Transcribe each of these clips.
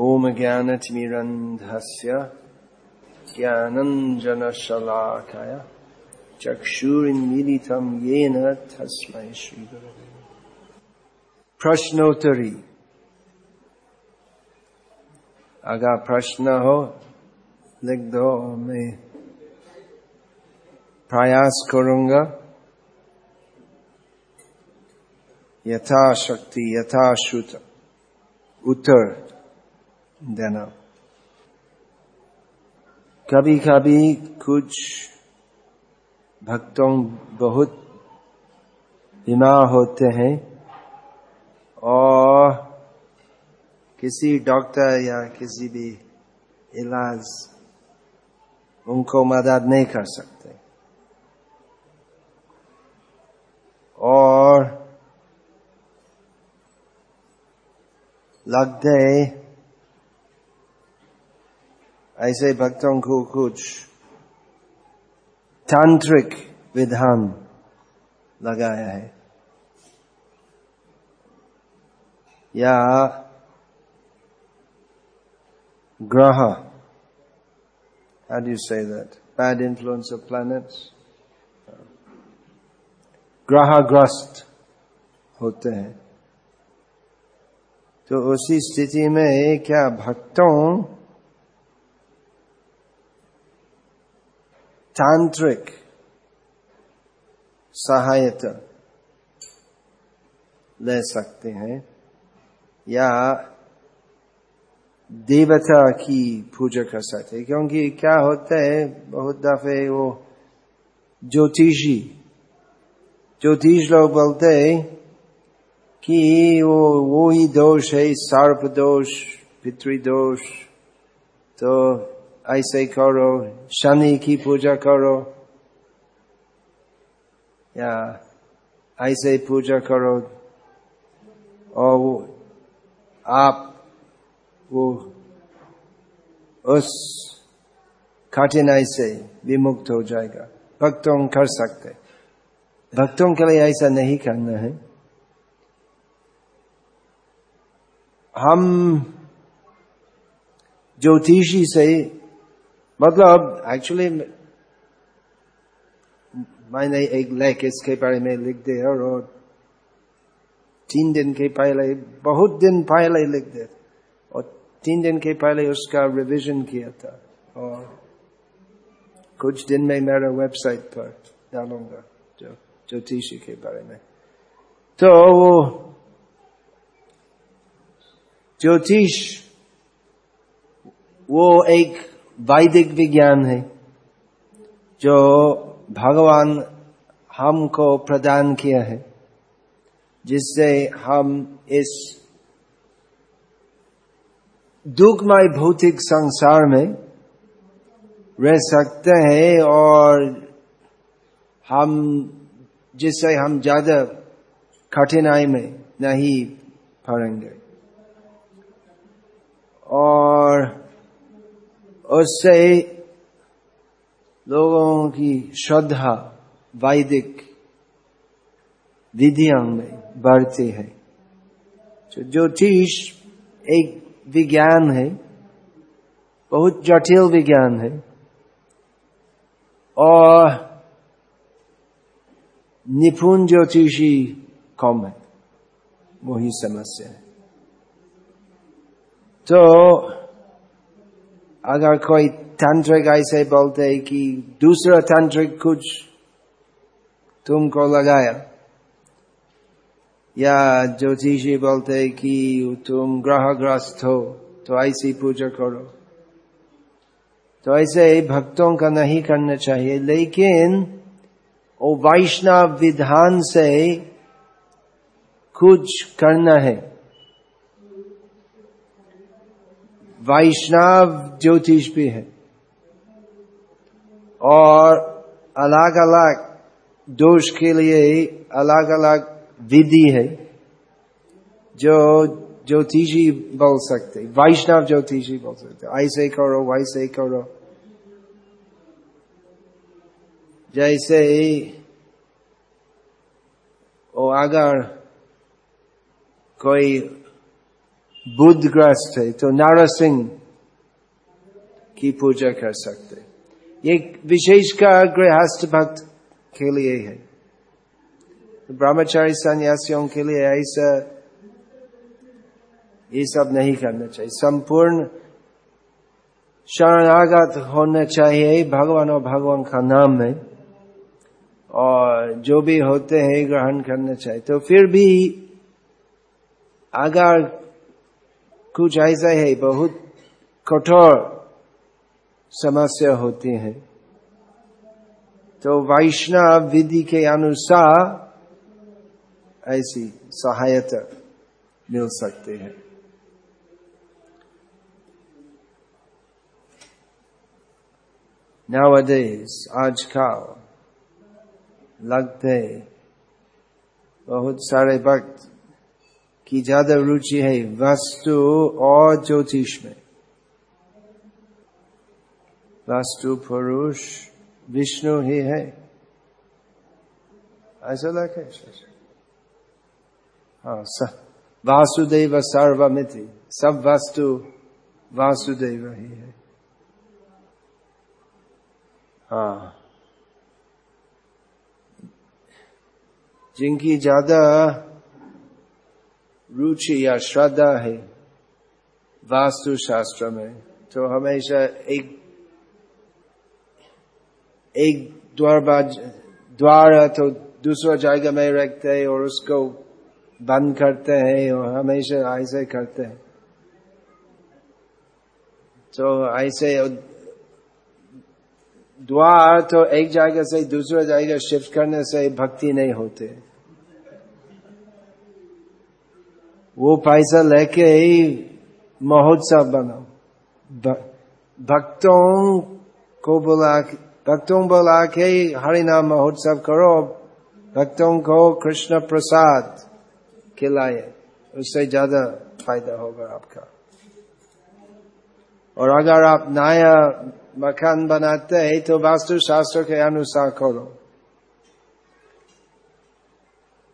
ॐ ज्ञानतिमिरन्धस्य ज्ञानञ्जनशलाकाय चक्षुरिन्मिलितं येन तस्मै श्रीगुरवे। प्रश्नोत्तरी। अगर प्रश्न हो लिख दो मैं। प्रयास करूँगा। यथाशक्ति यथाश्रुत उत्तर। देना कभी कभी कुछ भक्तों बहुत बीमार होते हैं और किसी डॉक्टर या किसी भी इलाज उनको मदद नहीं कर सकते। और लगते ऐसे भक्तों को कुछ तांत्रिक विधान लगाया है। या ग्रह, how say that? Bad influence of planets? ग्रहग्रस्त होते हैं। तो उसी स्थिति में क्या भक्तों तांत्रिक सहायता ले सकते हैं या देवता की पूजा कर सकते हैं। क्योंकि क्या होता है, बहुत दफे वो ज्योतिषी, ज्योतिष लोग बोलते हैं कि वो वो ही दोष है, सर्प दोष, पितृ दोष तो ऐसे करो शनि की पूजा करो या ऐसे पूजा करो और वो आप वो उस कठिनाई से विमुक्त हो जाएगा। भक्तों कर सकते। भक्तों के लिए ऐसा नहीं करना है। हम ज्योतिषी से मतलब एक्चुअली मैंने एक लेख इसके बारे में लिख दिया और तीन दिन के पहले बहुत दिन पहले लिख दिया और तीन दिन के पहले उसका रिवीजन किया था और कुछ दिन में मेरा वेबसाइट पर डालूँगा जो ज्योतिषी के बारे में तो वो ज्योतिष वो एक वैदिक विज्ञान है, जो भगवान हमको प्रदान किया है, जिससे हम इस दुखमय भौतिक संसार में रह सकते हैं और हम, जिससे हम ज़्यादा कठिनाई में नहीं पड़ेंगे। और उससे लोगों की श्रद्धा, वैदिक विधियों में बढ़ती है। तो ज्योतिष एक विज्ञान है, बहुत जटिल विज्ञान है। और निपुण ज्योतिषी कम है, वही समस्या है। तो अगर कोई तांत्रिक ऐसे बोलते है कि दूसरा तांत्रिक कुछ तुमको लगाया या ज्योतिषी बोलते है कि तुम ग्रहग्रस्त हो तो ऐसी पूजा करो तो ऐसे भक्तों का नहीं करना चाहिए लेकिन वो वैष्णव विधान से कुछ करना है वैष्णव ज्योतिष भी है। और अलग अलग दोष के लिए अलग अलग विधि है, जो ज्योतिषी बोल सकते वैष्णव ज्योतिषी बोल सकते ऐसे करो, वैसे करो। जैसे वो अगर कोई बुद्धग्रस्त है तो नारासिंह की पूजा कर सकते ये विशेष का गृहस्थ भक्त के लिए है। ब्रह्मचारी सन्यासियों के लिए ऐसा ये सब नहीं करना चाहिए। संपूर्ण शरणागत होना चाहिए, भगवान और भगवान का नाम में और जो भी होते हैं, ग्रहण करना चाहिए। तो फिर भी अगर कुछ ऐसा है, बहुत कठोर समस्या होती है। तो वैष्णव विधि के अनुसार ऐसी सहायता मिल सकती है। Nowadays, आजकल लगते बहुत सारे वक्त की ज़्यादा रुचि है वस्तु और ज्योतिष में। वस्तु पुरुष, विष्णु ही है। ऐसा लगे हाँ वासुदेव सर्वमिति, सब वस्तु, वासुदेव ही है। हाँ। जिनकी ज़्यादा रुचि या श्रद्धा है वास्तु शास्त्र में तो हमेशा एक एक द्वार द्वार तो दूसरा जगह में रखते हैं और उसको बंद करते हैं और हमेशा ऐसे करते हैं तो ऐसे द्वार तो एक जगह से दूसरा जगह शिफ्ट करने से भक्ति नहीं होते वो पैसा लेके ही महोत्सव बनाओ भक्तों को बुला भक्तों बुला के हरिनाम महोत्सव करो। भक्तों को कृष्ण प्रसाद खिलाए। उससे ज़्यादा फ़ायदा होगा आपका। और अगर आप नया मकान बनाते हैं तो वास्तु शास्त्र के अनुसार करो।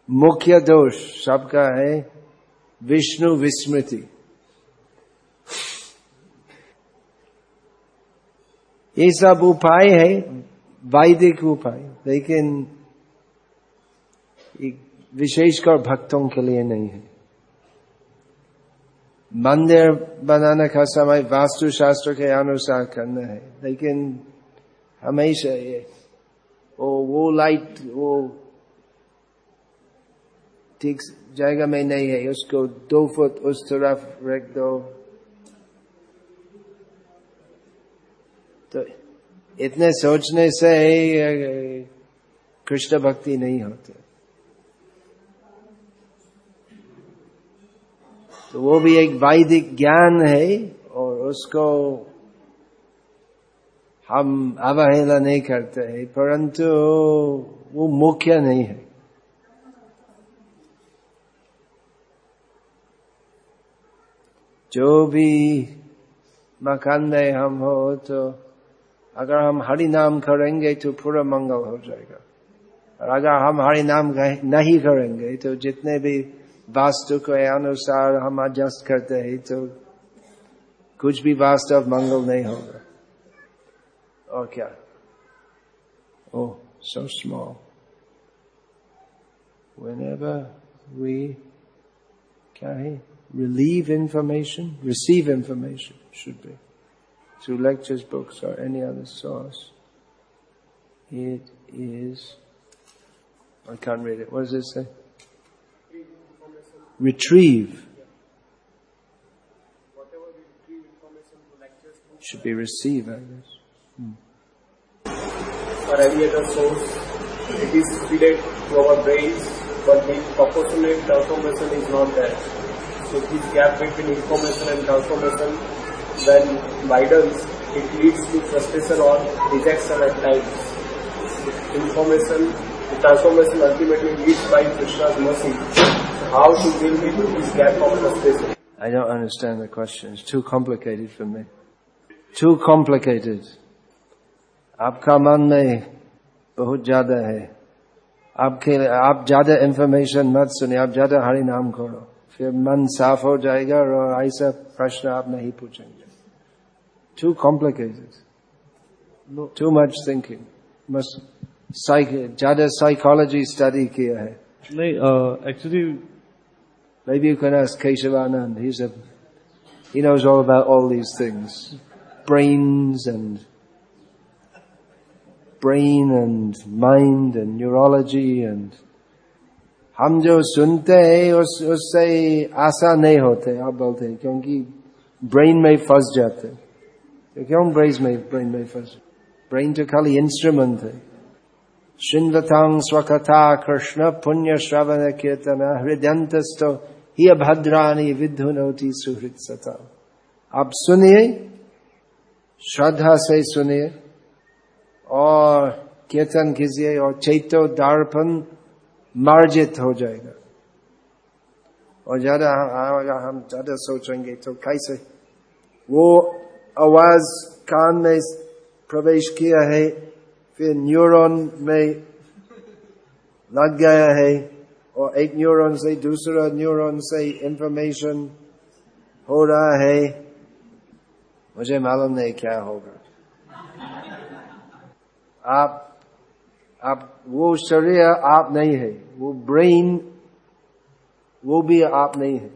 मुख्य दोष सबका है। विष्णु विस्मृति ये सब उपाय है, वैदिक उपाय। लेकिन विशेषकर भक्तों के लिए नहीं है। मंदिर बनाने का समय वास्तु शास्त्र के अनुसार करना है। लेकिन हमेशा ये, वो वो लाइट वो ठीक जगह में नहीं है, उसको दो फुट उस तरफ़ रख दो। तो इतने सोचने से कृष्ण भक्ति नहीं होती। तो वो भी एक वैदिक ज्ञान है, और उसको हम अवहेला नहीं करते हैं, परंतु वो मुख्य नहीं है। जो भी मकान में हम हो तो अगर हम हरि नाम करेंगे तो पूरा मंगल हो जाएगा। और अगर हम हरि नाम नहीं करेंगे तो जितने भी वास्तु के अनुसार हम एडजस्ट करते हैं तो कुछ भी वास्तव मंगल नहीं होगा। और क्या? Oh, so small. Whenever we can relieve information, receive information, should be, through lectures, books, or any other source, it is, I can't read it, what does it say? retrieve. Should be receive, I guess. Hmm. For any other source, it is fed to our brains, but the proportionate transformation is not there. So this gap between information and transformation, when widens, it leads to frustration or rejection at times. Information, the transformation ultimately leads by Krishna's mercy So how to deal with this gap of frustration? I don't understand the question. It's too complicated for me. Too complicated. आपका मन में बहुत ज़्यादा है आपके आप ज़्यादा information मत सुनिए आप ज़्यादा हरि नाम करो फिर मन साफ़ हो जाएगा और ऐसा प्रश्न आप नहीं पूछेंगे too complicated too much thinking बस ज़्यादा साइकोलॉजी स्टडी किया है नहीं actually Maybe you can ask Keshavanand. He's a, he knows all about all these things. Brains and, brain and mind and neurology and हम जो सुनते हैं, उस, उससे आशा नहीं होते, आप बोलते हैं, क्योंकि ब्रेन में फंस जाते तो क्यों ब्रेन में ब्रेन में फंस ब्रेन तो खाली इंस्ट्रूमेंट है। श्रृंगतांग स्वकथा कृष्ण पुण्य श्रवण कीर्तन हृदयंतस्तो ही भद्रानी विधुनौती सुहृत सता आप सुनिए, श्रद्धा से सुनिए, और कीर्तन कीजिए, और चैतो दर्पण मार्जित हो जाएगा। और ज़्यादा हम ज़्यादा सोचेंगे तो कैसे? वो आवाज़ कान में प्रवेश किया है, फिर न्यूरॉन में लग गया है, और एक न्यूरॉन से दूसरा न्यूरॉन से इंफॉर्मेशन हो रहा है। मुझे मालूम नहीं क्या होगा। आप आप, वो शरीर आप नहीं है, वो ब्रेन वो भी आप नहीं है।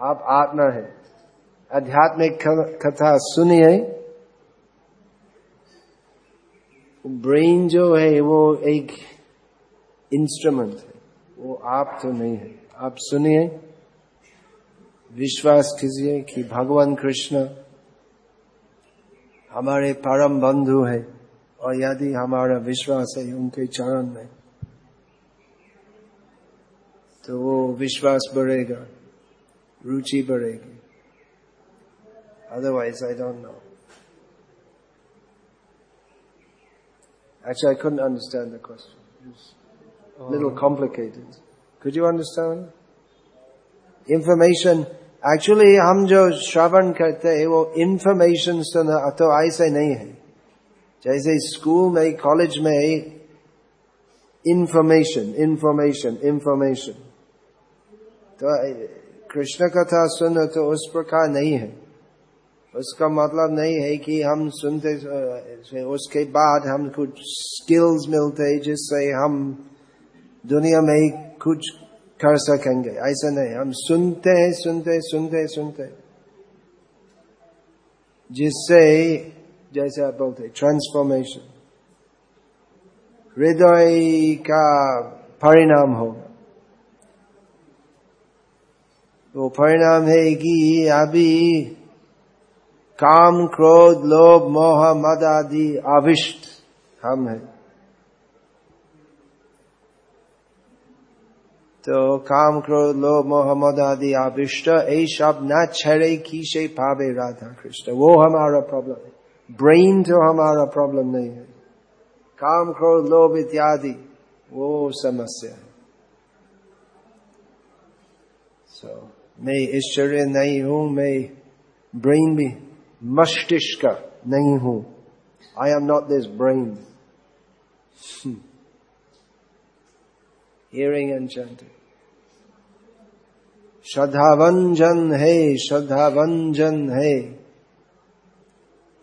आप आत्मा है। आध्यात्मिक कथा सुनिए। ब्रेन जो है, वो एक इंस्ट्रूमेंट है। वो आप तो नहीं है। आप सुनिए। विश्वास कीजिए कि भगवान कृष्ण हमारे परम बंधु है। और यदि हमारा विश्वास है उनके चरण में तो वो विश्वास बढ़ेगा रुचि बढ़ेगी otherwise I don't know Actually, I couldn't understand the question. It was a little complicated. Could you understand? Information. Actually, हम जो श्रवण करते हैं वो information सुना तो ऐसे नहीं है जैसे स्कूल में, कॉलेज में इंफॉर्मेशन इंफॉर्मेशन इंफॉर्मेशन तो कृष्ण कथा सुनो तो उस प्रकार नहीं है। उसका मतलब नहीं है कि हम सुनते उसके बाद हम कुछ स्किल्स मिलते जिससे हम दुनिया में कुछ कर सकेंगे। ऐसा नहीं। हम सुनते सुनते सुनते सुनते जिससे जैसे आप बोलते ट्रांसफॉर्मेशन हृदय का परिणाम हो। वो परिणाम है कि अभी काम, क्रोध, लोभ, मोह, मद आदि आविष्ट हम है। तो काम, क्रोध, लोभ, मोह, मद आदि आविष्ट ये सब न छड़े की से पावे राधा कृष्ण। वो हमारा प्रॉब्लम है। ब्रेन तो हमारा प्रॉब्लम नहीं है। काम क्रोध लोभ इत्यादि वो समस्या है। So, मैं ईश्वरीय नहीं हूँ मैं ब्रेन भी मस्तिष्क नहीं हूँ। I am not this brain hearing and chanting श्रद्धावंजन है श्रद्धावंजन है।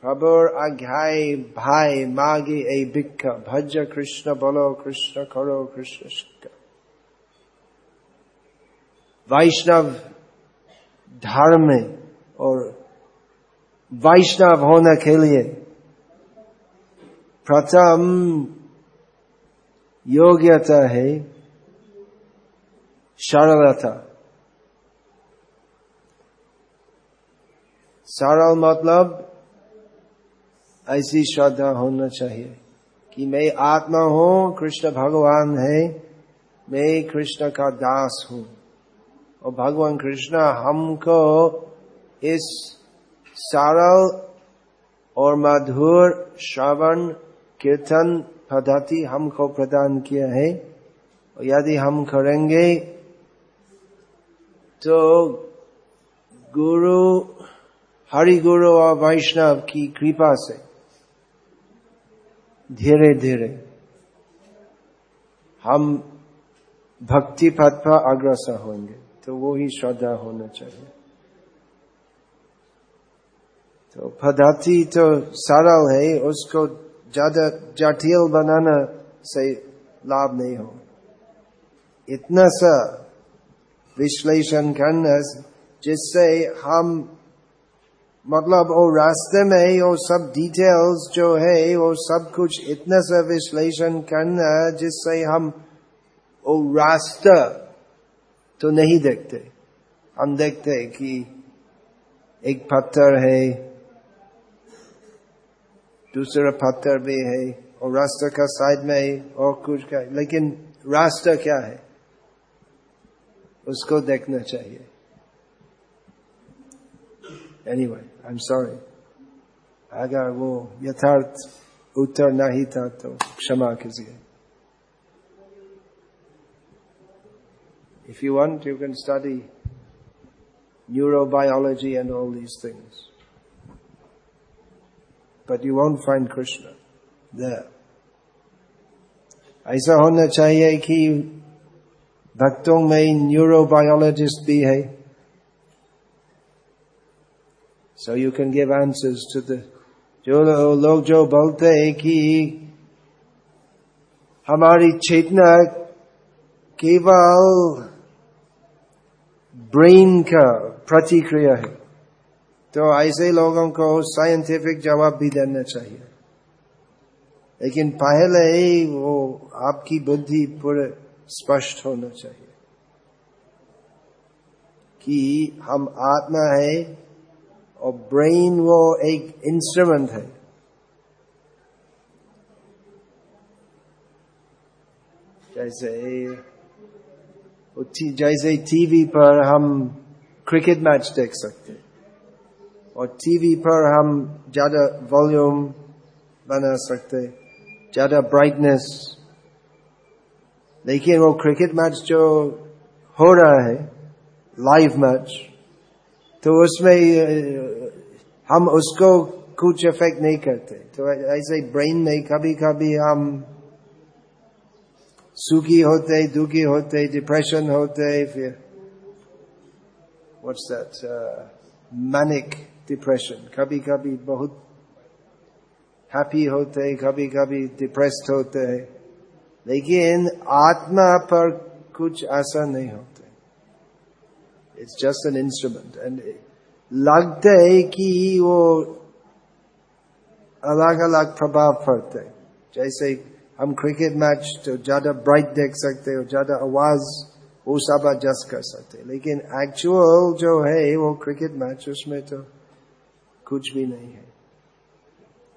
প্রভুর আজ্ঞায় ভাই মাগে এই ভিক্ষা ভজ কৃষ্ণ বলো কৃষ্ণ করো কৃষ্ণ শিক্ষা वैष्णव धर्म में और वैष्णव होने के लिए प्रथम योग्यता है सरलता सरल मतलब ऐसी श्रद्धा होना चाहिए कि मैं आत्मा हूँ, कृष्ण भगवान है, मैं कृष्ण का दास हूँ। और भगवान कृष्ण हमको इस सरल और मधुर श्रवण, कीर्तन पद्धति हमको प्रदान किया है। और यदि हम करेंगे तो गुरु, हरि गुरु और वैष्णव की कृपा से धीरे धीरे हम भक्ति पथ पर अग्रसर होंगे तो वो ही श्रद्धा होना चाहिए। तो पद्धति तो सरल है, उसको ज़्यादा जटिल बनाना से लाभ नहीं हो। इतना सा विश्लेषण करना जिससे हम मतलब वो रास्ते में वो सब डिटेल्स जो है, वो सब कुछ इतना सा विश्लेषण करना जिससे हम वो रास्ता तो नहीं देखते। हम देखते हैं कि एक पत्थर है, दूसरा पत्थर भी है और रास्ता का साइड में और कुछ का लेकिन रास्ता क्या है? उसको देखना चाहिए। anyway, I'm sorry. अगर वो यथार्थ उत्तर नहीं था तो क्षमा कीजिए If you want, you can study neurobiology and all these things. but you won't find Krishna there. ऐसा होना चाहिए कि भक्तों में न्यूरोबायोलॉजिस्ट भी है So you can give answers to the जो लोग जो बोलते हैं कि हमारी चेतना केवल ब्रेन का प्रतिक्रिया है तो ऐसे लोगों को साइंटिफिक जवाब भी देना चाहिए। लेकिन पहले ही वो आपकी बुद्धि पूरे स्पष्ट होना चाहिए कि हम आत्मा है और ब्रेन वो एक इंस्ट्रूमेंट है। जैसे जैसे टीवी पर हम क्रिकेट मैच देख सकते और टीवी पर हम ज़्यादा वॉल्यूम बना सकते ज़्यादा ब्राइटनेस लेकिन वो क्रिकेट मैच जो हो रहा है लाइव मैच तो उसमें हम उसको कुछ इफ़ेक्ट नहीं करते। तो ऐसे ब्रेन में कभी कभी हम सुखी होते, दुखी होते डिप्रेशन होते, फिर व्हाट्स दैट मैनिक डिप्रेशन कभी कभी बहुत हैप्पी होते कभी कभी डिप्रेस्ड होते। लेकिन आत्मा पर कुछ ऐसा नहीं होते। It's just an instrument and लगता है कि वो अलग अलग प्रभाव पड़ते जैसे हम क्रिकेट मैच तो ज़्यादा ब्राइट देख सकते हो ज़्यादा आवाज़ वो सब एडजस्ट कर सकते लेकिन एक्चुअल जो है वो क्रिकेट मैच उसमें तो कुछ भी नहीं है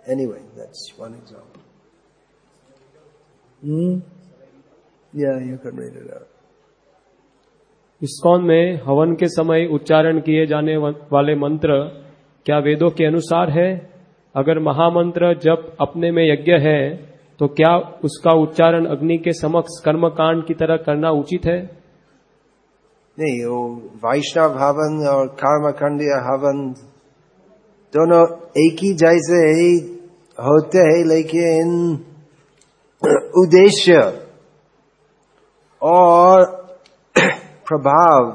anyway, that's one example. Hmm? yeah, you can read it ISKCON में हवन के समय उच्चारण किए जाने वाले मंत्र क्या वेदों के अनुसार है? अगर महामंत्र जब अपने में यज्ञ है तो क्या उसका उच्चारण अग्नि के समक्ष कर्मकांड की तरह करना उचित है? नहीं, वो वैष्णव हवन और कर्म कर्मकांड हवन दोनों एक ही जैसे ही होते हैं, लेकिन उद्देश्य और प्रभाव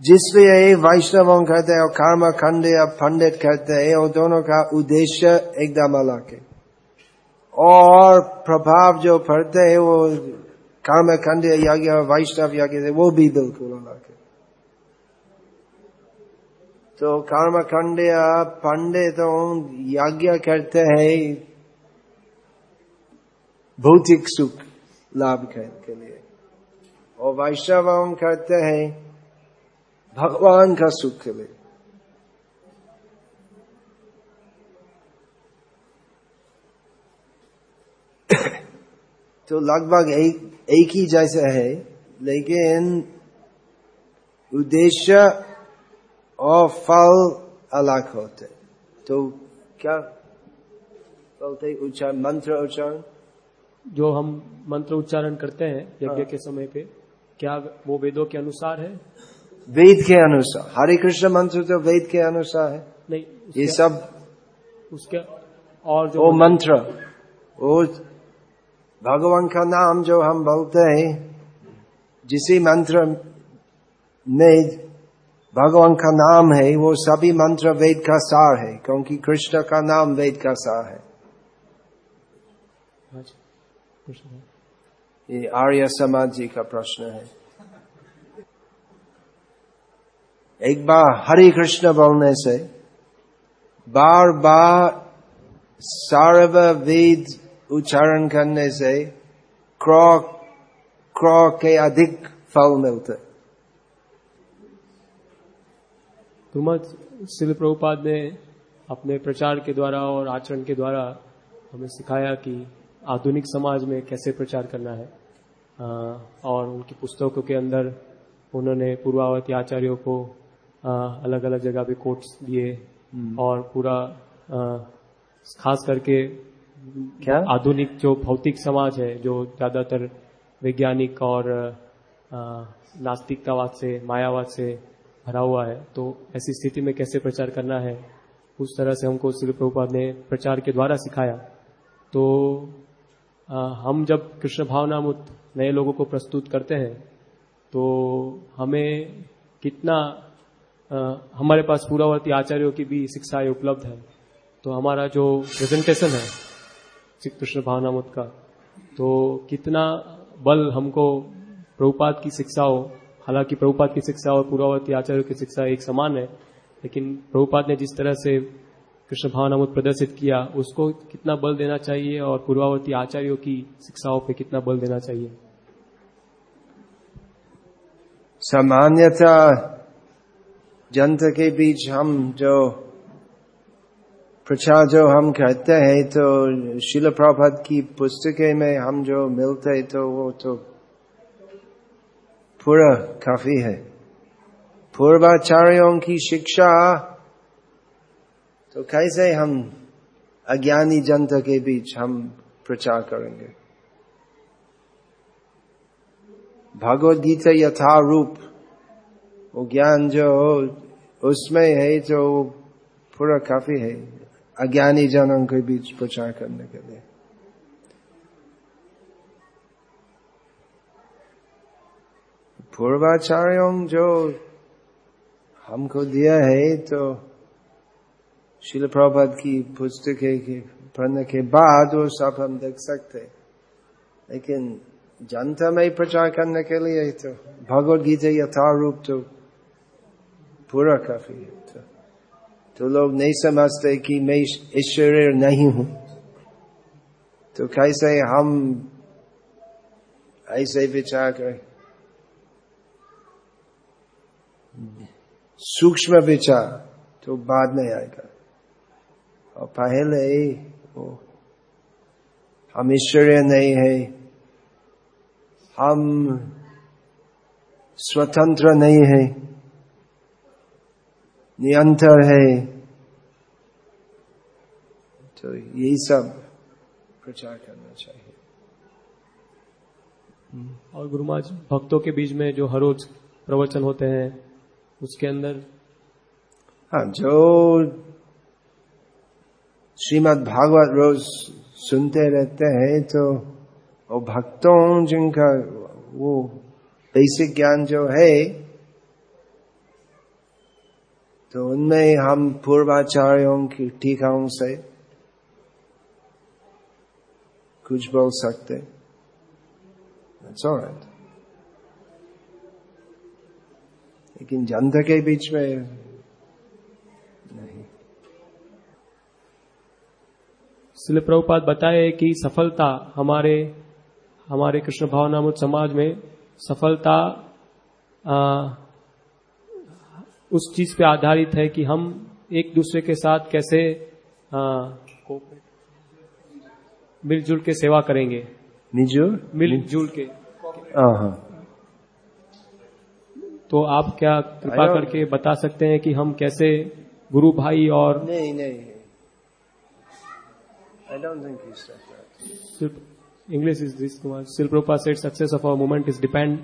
जिसलिए वैष्णव कहते हैं, और कर्म खंड या पंडित कहते हैं वो दोनों का उद्देश्य एकदम अलग है। और प्रभाव जो पड़ते हैं, वो कर्म खंड, यज्ञ, वैष्णव यज्ञ वो भी बिल्कुल अलग है। तो कर्म खंडिया पंडितों यज्ञ करते हैं, भौतिक सुख लाभ के लिए। और वैष्णव करते हैं भगवान का सुख के लिए तो लगभग एक एक ही जैसा है लेकिन उद्देश्य और फल अलग होते। तो क्या बोलते उच्चारण? मंत्र उच्चारण? जो हम मंत्र उच्चारण करते हैं यज्ञ हाँ। के समय पे क्या वो वेदों के अनुसार है? वेद के अनुसार। हरे कृष्ण मंत्र तो वेद के अनुसार है। नहीं ये सब उसके और जो वो मंत्र वो भगवान का नाम जो हम बोलते हैं जिसी मंत्र में भगवान का नाम है वो सभी मंत्र वेद का सार है क्योंकि कृष्ण का नाम वेद का सार है। ये आर्य समाज जी का प्रश्न है। एक बार हरे कृष्ण बोलने से बार बार सार्व वेद उच्चारण करने से क्रो क्रो के अधिक फल मिलते। तुमत शिल प्रभुपाद ने अपने प्रचार के द्वारा और आचरण के द्वारा हमें सिखाया कि आधुनिक समाज में कैसे प्रचार करना है। और उनकी पुस्तकों के अंदर उन्होंने पूर्वावती आचार्यों को अलग अलग जगह पे कोट्स दिए और पूरा खास करके क्या? आधुनिक जो भौतिक समाज है जो ज़्यादातर वैज्ञानिक और नास्तिकतावाद से मायावाद से भरा हुआ है तो ऐसी स्थिति में कैसे प्रचार करना है उस तरह से हमको श्री प्रभुपाद ने प्रचार के द्वारा सिखाया। तो आ, हम जब कृष्ण भावनामुत नए लोगों को प्रस्तुत करते हैं तो हमें कितना आ, हमारे पास पूरावर्ती आचार्यों की भी शिक्षाएँ उपलब्ध है। तो हमारा जो प्रेजेंटेशन है श्री कृष्ण भावनामुत का तो कितना बल हमको प्रभुपाद की शिक्षाओं हालाँकि प्रभुपात की शिक्षा और पूर्वावर्ती आचार्यों की शिक्षा एक समान है लेकिन प्रभुपात ने जिस तरह से कृष्ण भावना भावनामूत प्रदर्शित किया, उसको कितना बल देना चाहिए और पूर्वावर्ती आचार्यों की शिक्षाओं पे कितना बल देना चाहिए? सामान्यता जनता के बीच हम जो प्रचार जो हम करते हैं तो शिल प्रभात की पुस्तकें में हम जो मिलते हैं तो वो तो पूरा काफ़ी है। पूर्वाचार्यों की शिक्षा तो कैसे हम अज्ञानी जनता के बीच हम प्रचार करेंगे? भगवत गीता यथा रूप वो ज्ञान जो उसमें है जो पूरा काफ़ी है अज्ञानी जनों के बीच प्रचार करने के लिए। पूर्वाचार्यों जो हमको दिया है तो शिल प्रभात की पुस्तक पढ़ने के बाद वो सब हम देख सकते लेकिन जनता में प्रचार करने के लिए तो भगवत गीता यथारूप तो पूरा काफ़ी है तो, तो लोग नहीं समझते कि मैं ईश्वर नहीं हूँ तो कैसे हम ऐसे विचार करें सूक्ष्म विचार तो बाद में आएगा और पहले वो हम ईश्वरीय नहीं है हम स्वतंत्र नहीं है नियंत्र है तो यही सब प्रचार करना चाहिए और गुरुमाज भक्तों के बीच में जो हर रोज प्रवचन होते हैं उसके अंदर हाँ जो श्रीमद भागवत रोज सुनते रहते हैं तो वो भक्तों जिनका वो बेसिक ज्ञान जो है तो उनमें हम पूर्वाचार्यों की टीकाओं से कुछ बोल सकते right. लेकिन जनता के बीच में नहीं शिल प्रभुपाद बताए कि सफलता हमारे हमारे कृष्ण भावनामुत समाज में सफलता आ, उस चीज़ पे आधारित है कि हम एक दूसरे के साथ कैसे मिलजुल के सेवा करेंगे। मिलजुल? मिलजुल के। हाँ। तो आप क्या कृपा करके बता सकते हैं कि हम कैसे गुरु भाई और नहीं नहीं। I don't think he said that. Sil English is this one. Kumar. Prabhupada said success of our movement is depend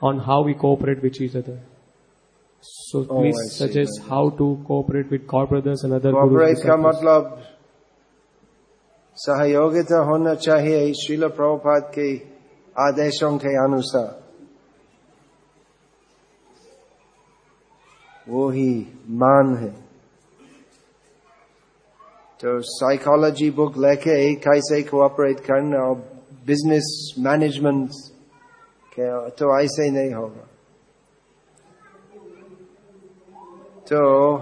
on how we cooperate with each other. So oh, please I suggest see. how to cooperate with God brothers and other Cooperate gurus. का मतलब सहयोगिता होना चाहिए श्रील प्रभुपाद के आदेशों के अनुसार वो ही मान है तो साइकोलॉजी बुक लेके कैसे कोऑपरेट करना और बिज़नेस मैनेजमेंट तो ऐसे ही नहीं होगा। तो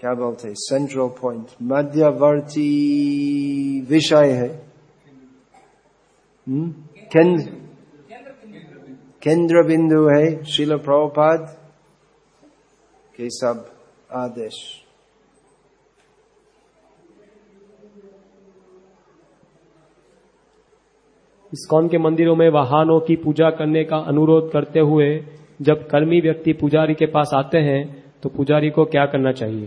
क्या बोलते सेंट्रल पॉइंट मध्यवर्ती विषय है। हम्म? केंद्र केंद्र बिंदु है, शिल प्रभुपाद, के सब। आदेश। इस्कॉन के मंदिरों में वाहनों की पूजा करने का अनुरोध करते हुए जब कर्मी व्यक्ति पुजारी के पास आते हैं तो पुजारी को क्या करना चाहिए?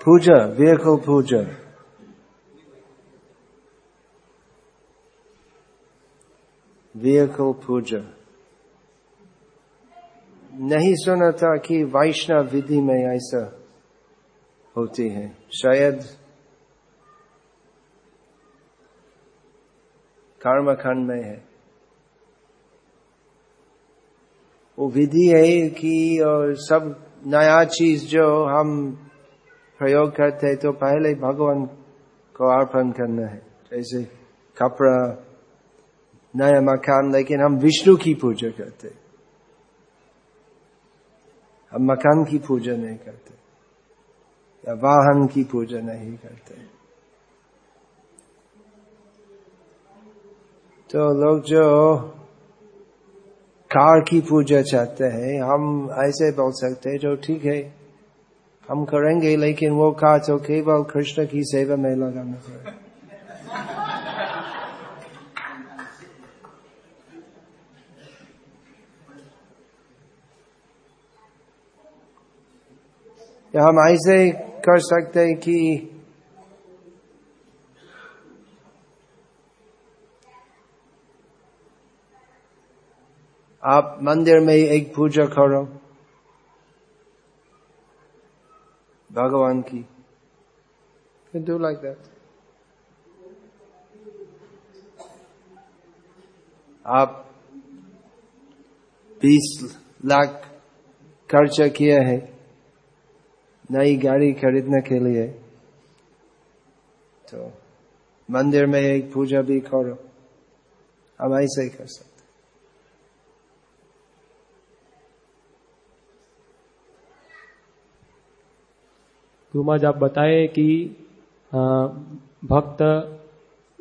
पूजा व्हीकल पूजा। व्हीकल पूजा। नहीं सुना था कि वैष्णव विधि में ऐसा होती है। शायद कर्मखंड में है। वो विधि है कि और सब नया चीज़ जो हम प्रयोग करते हैं तो पहले भगवान को अर्पण करना है। जैसे कपड़ा, नया मकान, लेकिन हम विष्णु की पूजा करते हम मकान की पूजा नहीं करते। या वाहन की पूजा नहीं करते। तो लोग जो कार की पूजा चाहते हैं, हम ऐसे बोल सकते हैं, जो ठीक है, हम करेंगे, लेकिन वो कार तो केवल कृष्ण की सेवा में लगाना पड़ेगा। या हम ऐसे कर सकते हैं कि आप मंदिर में एक पूजा करो। भगवान की। डू लाइक दैट आप बीस लाख खर्चा किया है। नई गाड़ी खरीदने के लिए। तो मंदिर में एक पूजा भी करो। हम ऐसे ही कर सकते गुरुमाज आप बताए कि भक्त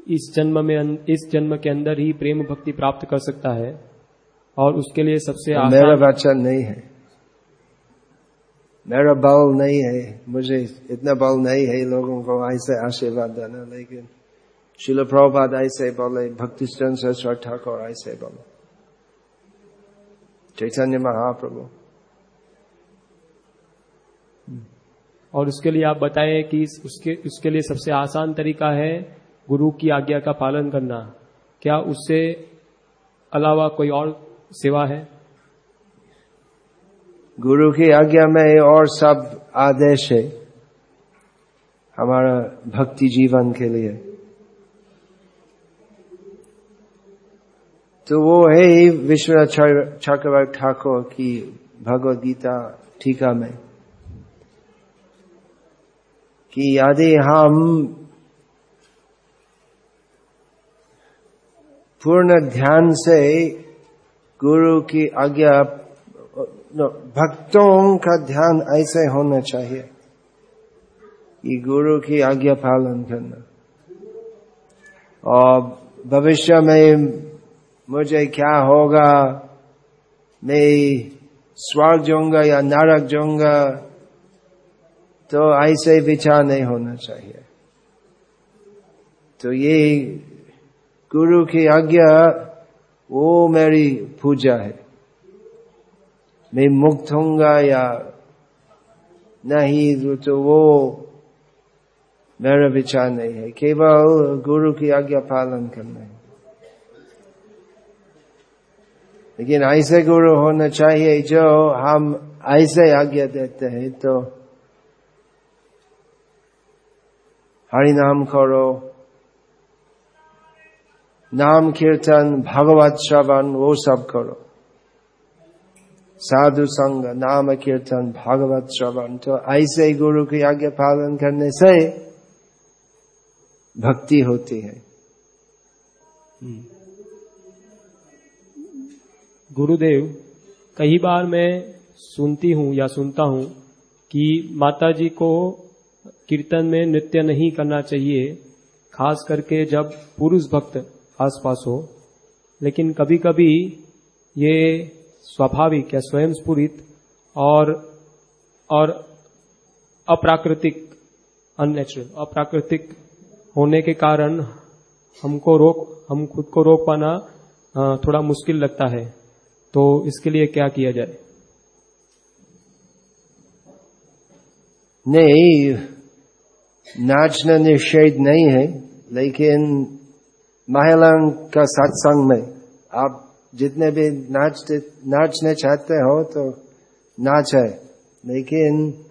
इस जन्म में इस जन्म के अंदर ही प्रेम भक्ति प्राप्त कर सकता है और उसके लिए सबसे मेरा वचन नहीं है। मेरा बल नहीं है, मुझे इतना बल नहीं है लोगों को ऐसे आशीर्वाद देना, लेकिन शिल प्रभुपाद ऐसे बोले, भक्ति सरस्वर ठाकुर ऐसे बोले। चैतन्य महाप्रभु। और उसके लिए आप बताएँ कि उसके उसके लिए सबसे आसान तरीका है गुरु की आज्ञा का पालन करना। क्या उससे अलावा कोई और सेवा है? गुरु की आज्ञा में और सब आदेश है हमारा भक्ति जीवन के लिए। तो वो है ही विश्वनाथ चक्रवर्ती ठाकुर की भगवद गीता टीका में कि यदि हम पूर्ण ध्यान से गुरु की आज्ञा भक्तों का ध्यान ऐसे होना चाहिए कि गुरु की आज्ञा पालन करना। और भविष्य में मुझे क्या होगा? मैं स्वर्ग जाऊँगा या नरक जाऊँगा? तो ऐसे विचार नहीं होना चाहिए। तो ये गुरु की आज्ञा, वो मेरी पूजा है। मैं मुक्त होऊँगा या नहीं तो वो मेरा विचार नहीं है। केवल गुरु की आज्ञा पालन करना है। लेकिन ऐसे गुरु होना चाहिए जो हम ऐसे आज्ञा देते हैं तो हरि नाम करो। नाम कीर्तन, भगवत श्रवण, वो सब करो। साधु संग, नाम कीर्तन, भागवत श्रवण तो ऐसे गुरु की आज्ञा पालन करने से भक्ति होती है। गुरुदेव, कई बार मैं सुनती हूँ या सुनता हूँ कि माता जी को कीर्तन में नृत्य नहीं करना चाहिए, खास करके जब पुरुष भक्त आसपास हो, लेकिन कभी कभी ये स्वाभाविक या स्वयं स्फुरित और और अप्राकृतिक अननेचुरल अप्राकृतिक होने के कारण हमको रोक, हम खुद को रोक पाना थोड़ा मुश्किल लगता है। तो इसके लिए क्या किया जाए? नहीं, नाचना निषेध नहीं है, लेकिन महिलाओं का सत्संग में आप जितने भी नाचते नाचने चाहते हो तो नाच। है लेकिन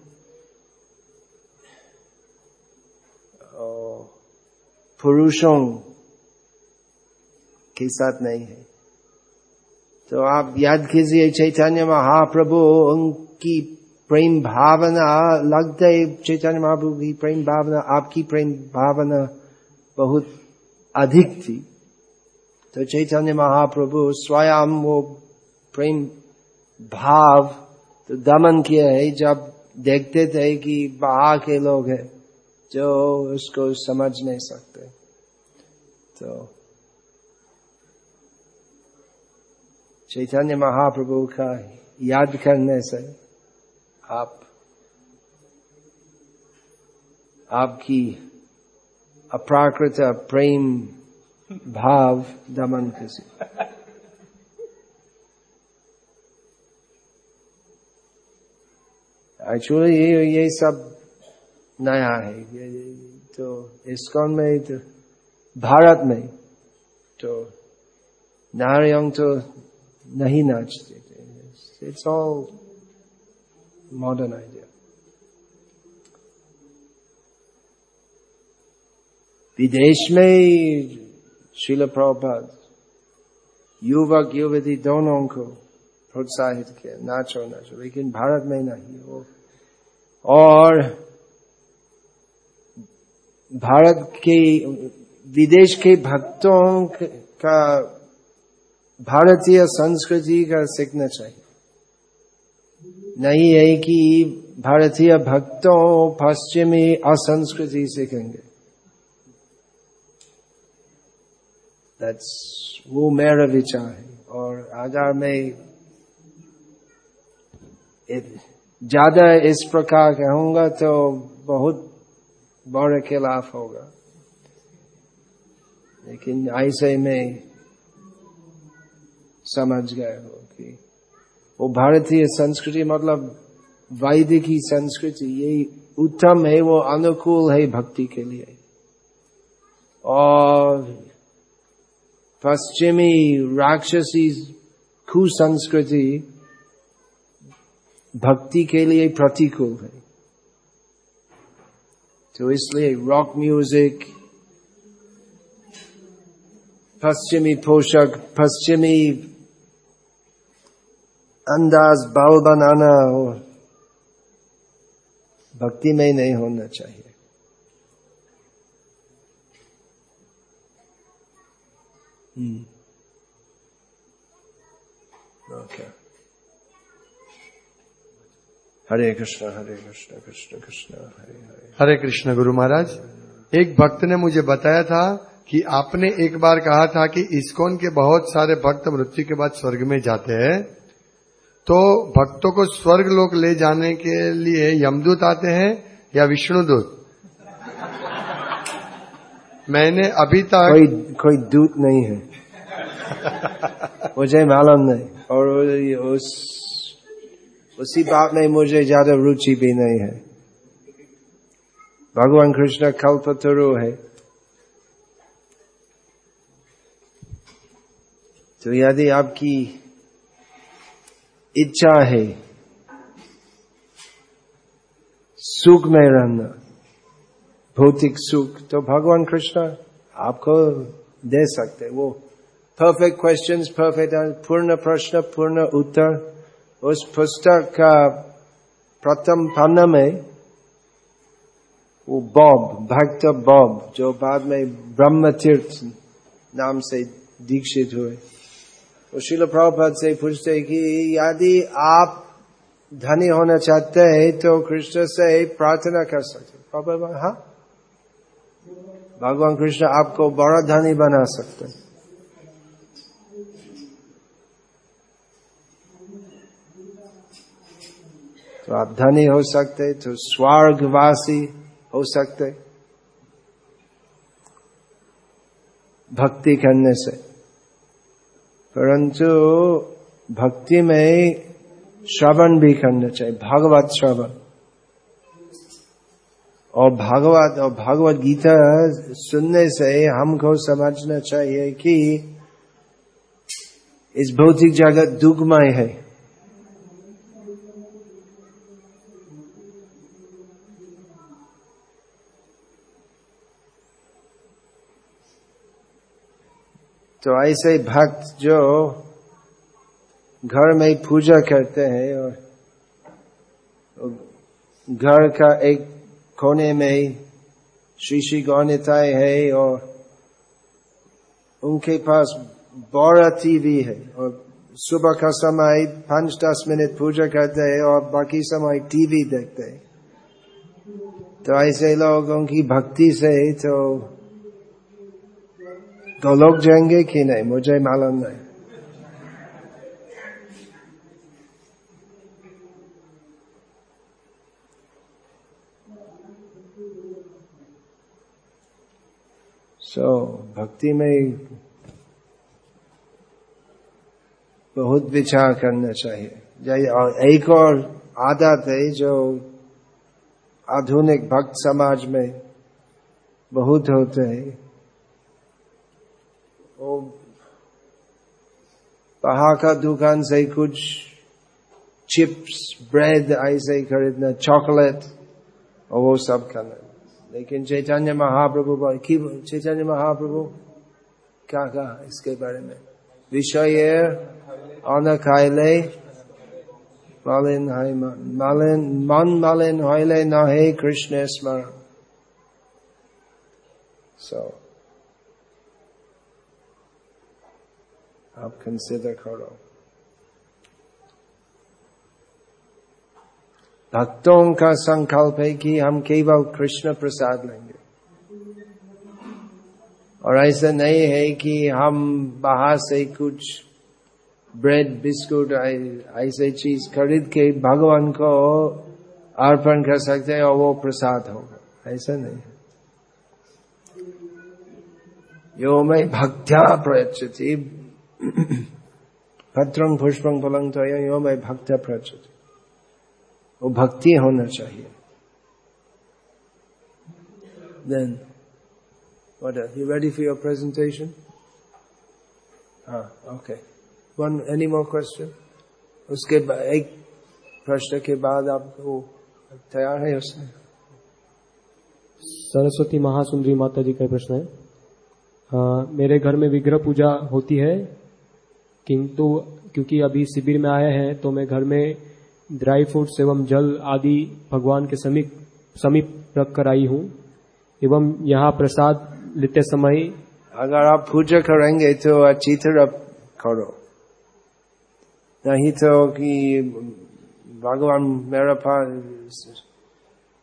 पुरुषों के साथ नहीं है। तो आप याद कीजिए, चैतन्य महाप्रभु उनकी प्रेम भावना लगता है, चैतन्य महाप्रभु की प्रेम भावना, आपकी प्रेम भावना बहुत अधिक थी। तो चैतन्य महाप्रभु स्वयं वो प्रेम भाव तो दमन किया है। जब देखते थे कि बाहर के लोग हैं, जो उसको समझ नहीं सकते। तो चैतन्य महाप्रभु का याद करने से आप, आपकी अप्राकृत प्रेम भाव दमन किसी। एक्चुअली ये ये सब नया है। ये, ये, तो इसकॉन में तो भारत में तो नारियों तो नहीं नाचते थे। इट्स ऑल मॉडर्न आइडिया विदेश में शिल प्रभात युवक युवती दोनों को प्रोत्साहित किया नाचो नाचो लेकिन भारत में नहीं हो और भारत के विदेश के भक्तों का भारतीय संस्कृति का सीखना चाहिए नहीं है कि भारतीय भक्तों पश्चिमी असंस्कृति सीखेंगे That's, वो मेरा विचार है। और अगर मैं ज़्यादा इस प्रकार कहूँगा तो बहुत बड़े खिलाफ होगा। लेकिन ऐसे में समझ गए हो कि वो भारतीय संस्कृति मतलब वैदिक ही संस्कृति, यही उत्तम है, वो अनुकूल है भक्ति के लिए। और पश्चिमी राक्षसी कुसंस्कृति भक्ति के लिए प्रतिकूल है तो इसलिए रॉक म्यूज़िक पश्चिमी पोषक पश्चिमी अंदाज बाल बनाना और भक्ति में नहीं होना चाहिए ओके हरे कृष्ण हरे कृष्ण कृष्ण कृष्ण हरे हरे हरे कृष्ण गुरु महाराज एक भक्त ने मुझे बताया था कि आपने एक बार कहा था कि इस्कॉन के बहुत सारे भक्त मृत्यु के बाद स्वर्ग में जाते हैं। तो भक्तों को स्वर्ग लोक ले जाने के लिए यमदूत आते हैं या विष्णुदूत? मैंने अभी तक कोई कोई दूत नहीं है। मुझे मालूम नहीं। और उस उसी बात में मुझे ज़्यादा रुचि भी नहीं है। भगवान कृष्ण कल्पतरु है। तो यदि आपकी इच्छा है सुख में रहना भौतिक सुख तो भगवान कृष्ण आपको दे सकते वो परफेक्ट क्वेश्चंस परफेक्ट पूर्ण प्रश्न, पूर्ण उत्तर। उस पुस्तक का प्रथम पन्ना में वो बॉब भक्त बॉब जो बाद में ब्रह्म तीर्थ नाम से दीक्षित हुए। वो शिल प्रभुपद से पूछते कि यदि आप धनी होना चाहते हैं तो कृष्ण से प्रार्थना कर सकते प्रभु हाँ। भगवान कृष्ण आपको बड़ा धनी बना सकते हैं। तो आप धनी हो सकते तो स्वर्गवासी हो सकते, भक्ति करने से। परंतु भक्ति में श्रवण भी करना चाहिए, भागवत श्रवण। और भागवत और भागवत गीता सुनने से हमको समझना चाहिए कि इस भौतिक जगत दुखमय है। तो ऐसे भक्त जो घर में पूजा करते हैं और घर का एक कोने में श्री श्री गौनिताय है और उनके पास बड़ा टीवी है और सुबह का समय पाँच दस मिनट पूजा करते हैं और बाकी समय टीवी देखते हैं। तो ऐसे लोगों की भक्ति से तो तो लोग जाएँगे कि नहीं, मुझे मालूम नहीं। So, भक्ति में बहुत विचार करना चाहिए और एक और आदत है जो आधुनिक भक्त समाज में बहुत होते हैं वो पहाड़ का दुकान से कुछ चिप्स ब्रेड ऐसे ही खरीदना चॉकलेट और वो सब करना लेकिन चैतन्य महाप्रभु की चैतन्य महाप्रभु? क्या कहा इसके बारे में? विषय अन खाइले मालिन मालिन मन मालिन होइले न हे कृष्ण स्मरण। सो आप कंसिडर करो भक्तों का संकल्प है कि हम केवल कृष्ण प्रसाद लेंगे। और ऐसा नहीं है कि हम बाहर से कुछ ब्रेड, बिस्कुट ऐसे चीज़ खरीद के भगवान को अर्पण कर सकते हैं और वो प्रसाद होगा। ऐसा नहीं है। यो मैं भक्त्या प्रयच्छति। भद्रं पुष्पं फलं तो यो मैं भक्त्या प्रयच्छति। वो भक्ति होना चाहिए। Then what are you ready for ah okay. One any more question? उसके एक प्रश्न के बाद आप वो तैयार है उसमें? सरस्वती महासुंदरी माता जी का प्रश्न है। आ, मेरे घर में विग्रह पूजा होती है किंतु क्योंकि अभी शिविर में आए हैं तो मैं घर में ड्राई फ्रूट्स एवं जल आदि भगवान के समीप समीप रख कर आई हूँ। एवं यहाँ प्रसाद लेते समय अगर आप पूजा करेंगे तो अच्छी तरह करो। नहीं तो कि भगवान मेरा पास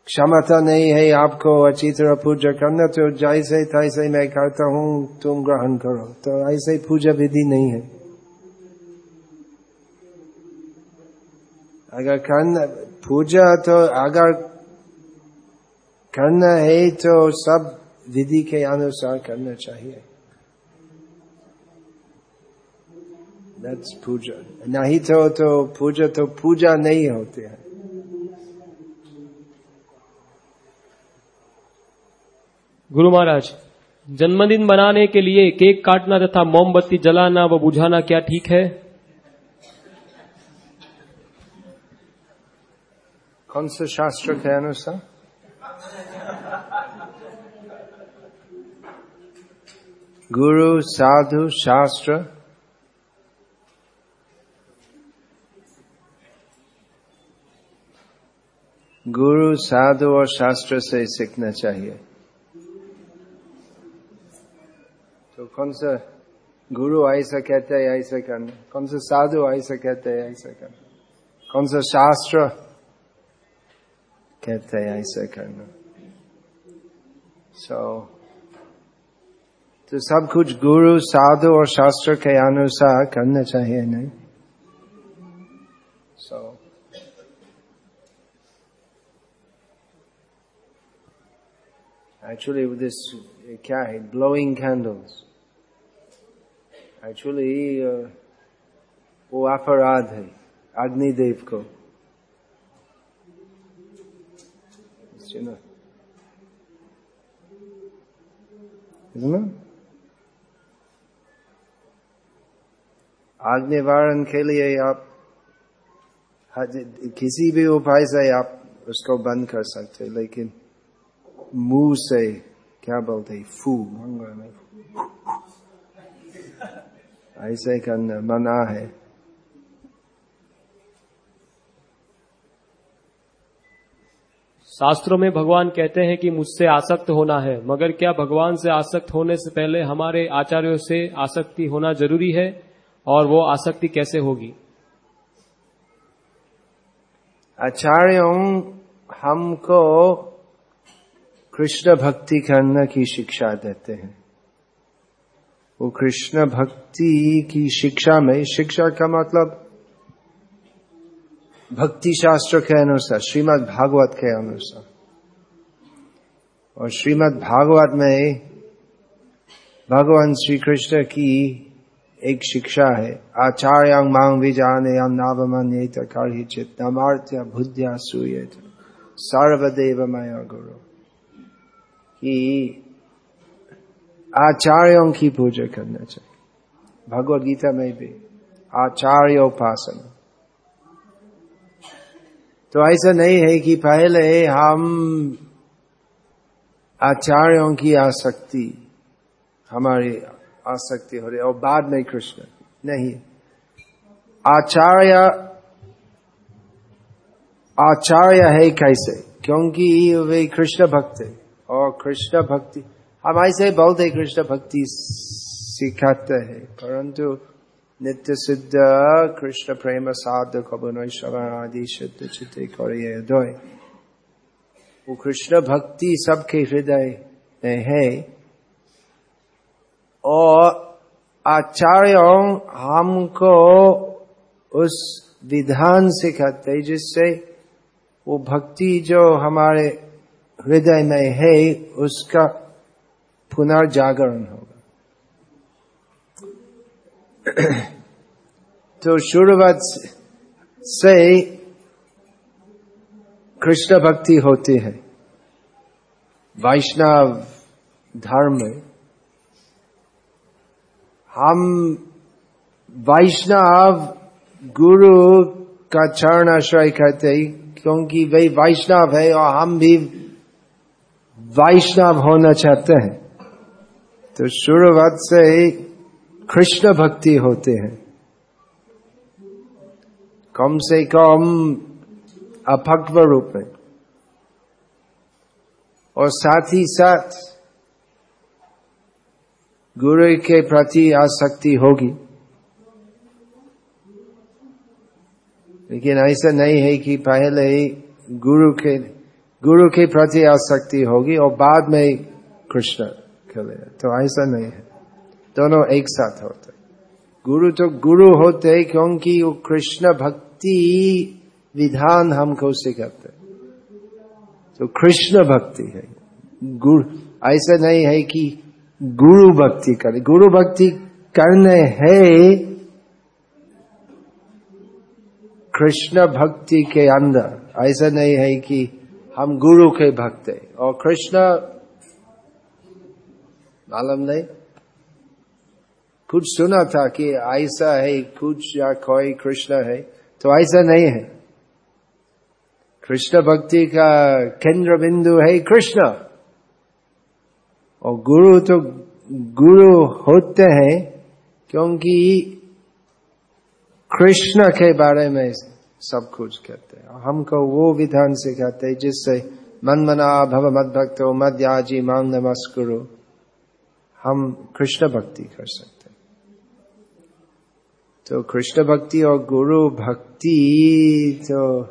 क्षमता नहीं है आपको अच्छी तरह पूजा करना तो जैसे तैसे मैं करता हूँ, तुम ग्रहण करो। तो ऐसे पूजा विधि नहीं है। अगर करना पूजा तो अगर करना है तो सब विधि के अनुसार करना चाहिए। पूजा। नहीं तो तो पूजा तो पूजा नहीं होते हैं। गुरु महाराज, जन्मदिन मनाने के लिए केक काटना तथा मोमबत्ती जलाना व बुझाना क्या ठीक है? कौन से शास्त्र के अनुसार गुरु साधु शास्त्र गुरु साधु और शास्त्र से सीखना चाहिए। तो कौन सा गुरु ऐसा कहते हैं, ऐसा करना। कौन सा साधु ऐसा कहते हैं, ऐसा करना। कौन सा शास्त्र कहते हैं ऐसे करना। सो so, तो सब कुछ गुरु साधु और शास्त्र के अनुसार करना चाहिए नहीं? सो so, actually this क्या है? Candles. Actually uh, वो अपराध है अग्निदेव को। You isn't it? आग निवारण के लिए आप किसी भी उपाय से आप उसको बंद कर सकते लेकिन मुँह से क्या बोलते फू में ऐसे करना मना है शास्त्रों में भगवान कहते हैं कि मुझसे आसक्त होना है, मगर क्या भगवान से आसक्त होने से पहले हमारे आचार्यों से आसक्ति होना ज़रूरी है, और वो आसक्ति कैसे होगी? आचार्यों, हमको कृष्ण भक्ति करने की शिक्षा देते हैं। वो कृष्ण भक्ति की शिक्षा में, शिक्षा का मतलब भक्ति शास्त्र के अनुसार, श्रीमद् भागवत के अनुसार। और श्रीमद् भागवत में भगवान श्री कृष्ण की एक शिक्षा है, आचार्य मांग विजाने नावमन्य कर ही चित नमार्त्य बुद्धिया सूय सर्वदेव मया गुरु। कि आचार्यों की पूजा करना चाहिए। भगवत गीता में भी आचार्य उपासना तो ऐसा नहीं है कि पहले हम आचार्यों की आसक्ति, हमारी आसक्ति हो रही और बाद में कृष्ण। नहीं। आचार्य आचार्य है कैसे? क्योंकि वे कृष्ण भक्त है और कृष्ण भक्ति, हम ऐसे बोलते कृष्ण भक्ति सिखाते हैं, परंतु नित्य सिद्ध कृष्ण प्रेम साध कबन आदि शुद्ध चित्ते करिए वो कृष्ण भक्ति सबके हृदय में है। और आचार्यों, हमको उस विधान सिखाते जिससे वो भक्ति जो हमारे हृदय में है, उसका पुनर्जागरण होगा तो शुरुआत से कृष्ण भक्ति होती है। वैष्णव धर्म हम वैष्णव गुरु का चरण आश्रय करते क्योंकि वे वैष्णव है और हम भी वैष्णव होना चाहते हैं। तो शुरुआत से कृष्ण भक्ति होते हैं। कम से कम अपक्व रूप में। और साथ ही साथ गुरु के प्रति आसक्ति होगी। लेकिन ऐसा नहीं है कि पहले ही गुरु के गुरु के प्रति आसक्ति होगी और बाद में कृष्ण खेले तो ऐसा नहीं है। दोनों एक साथ होते। गुरु तो गुरु होते क्योंकि वो कृष्ण भक्ति विधान हमको सिखाते। तो कृष्ण भक्ति है। गुरु ऐसा नहीं है कि गुरु भक्ति करे। गुरु भक्ति करने है। कृष्ण भक्ति के अंदर। ऐसा नहीं है कि हम गुरु के भक्त है। और कृष्ण, मालूम नहीं? कुछ सुना था कि ऐसा है कुछ या कोई कृष्ण है तो ऐसा नहीं है। कृष्ण भक्ति का केंद्र बिंदु है कृष्ण। और गुरु तो गुरु होते हैं, क्योंकि कृष्ण के बारे में सब कुछ कहते हैं। हमको वो विधान सिखाते हैं जिससे मन मना भव मद भक्तो मद याजी मांग नमस्कुरु। हम कृष्ण भक्ति कर सकते तो कृष्ण भक्ति और गुरु भक्ति तो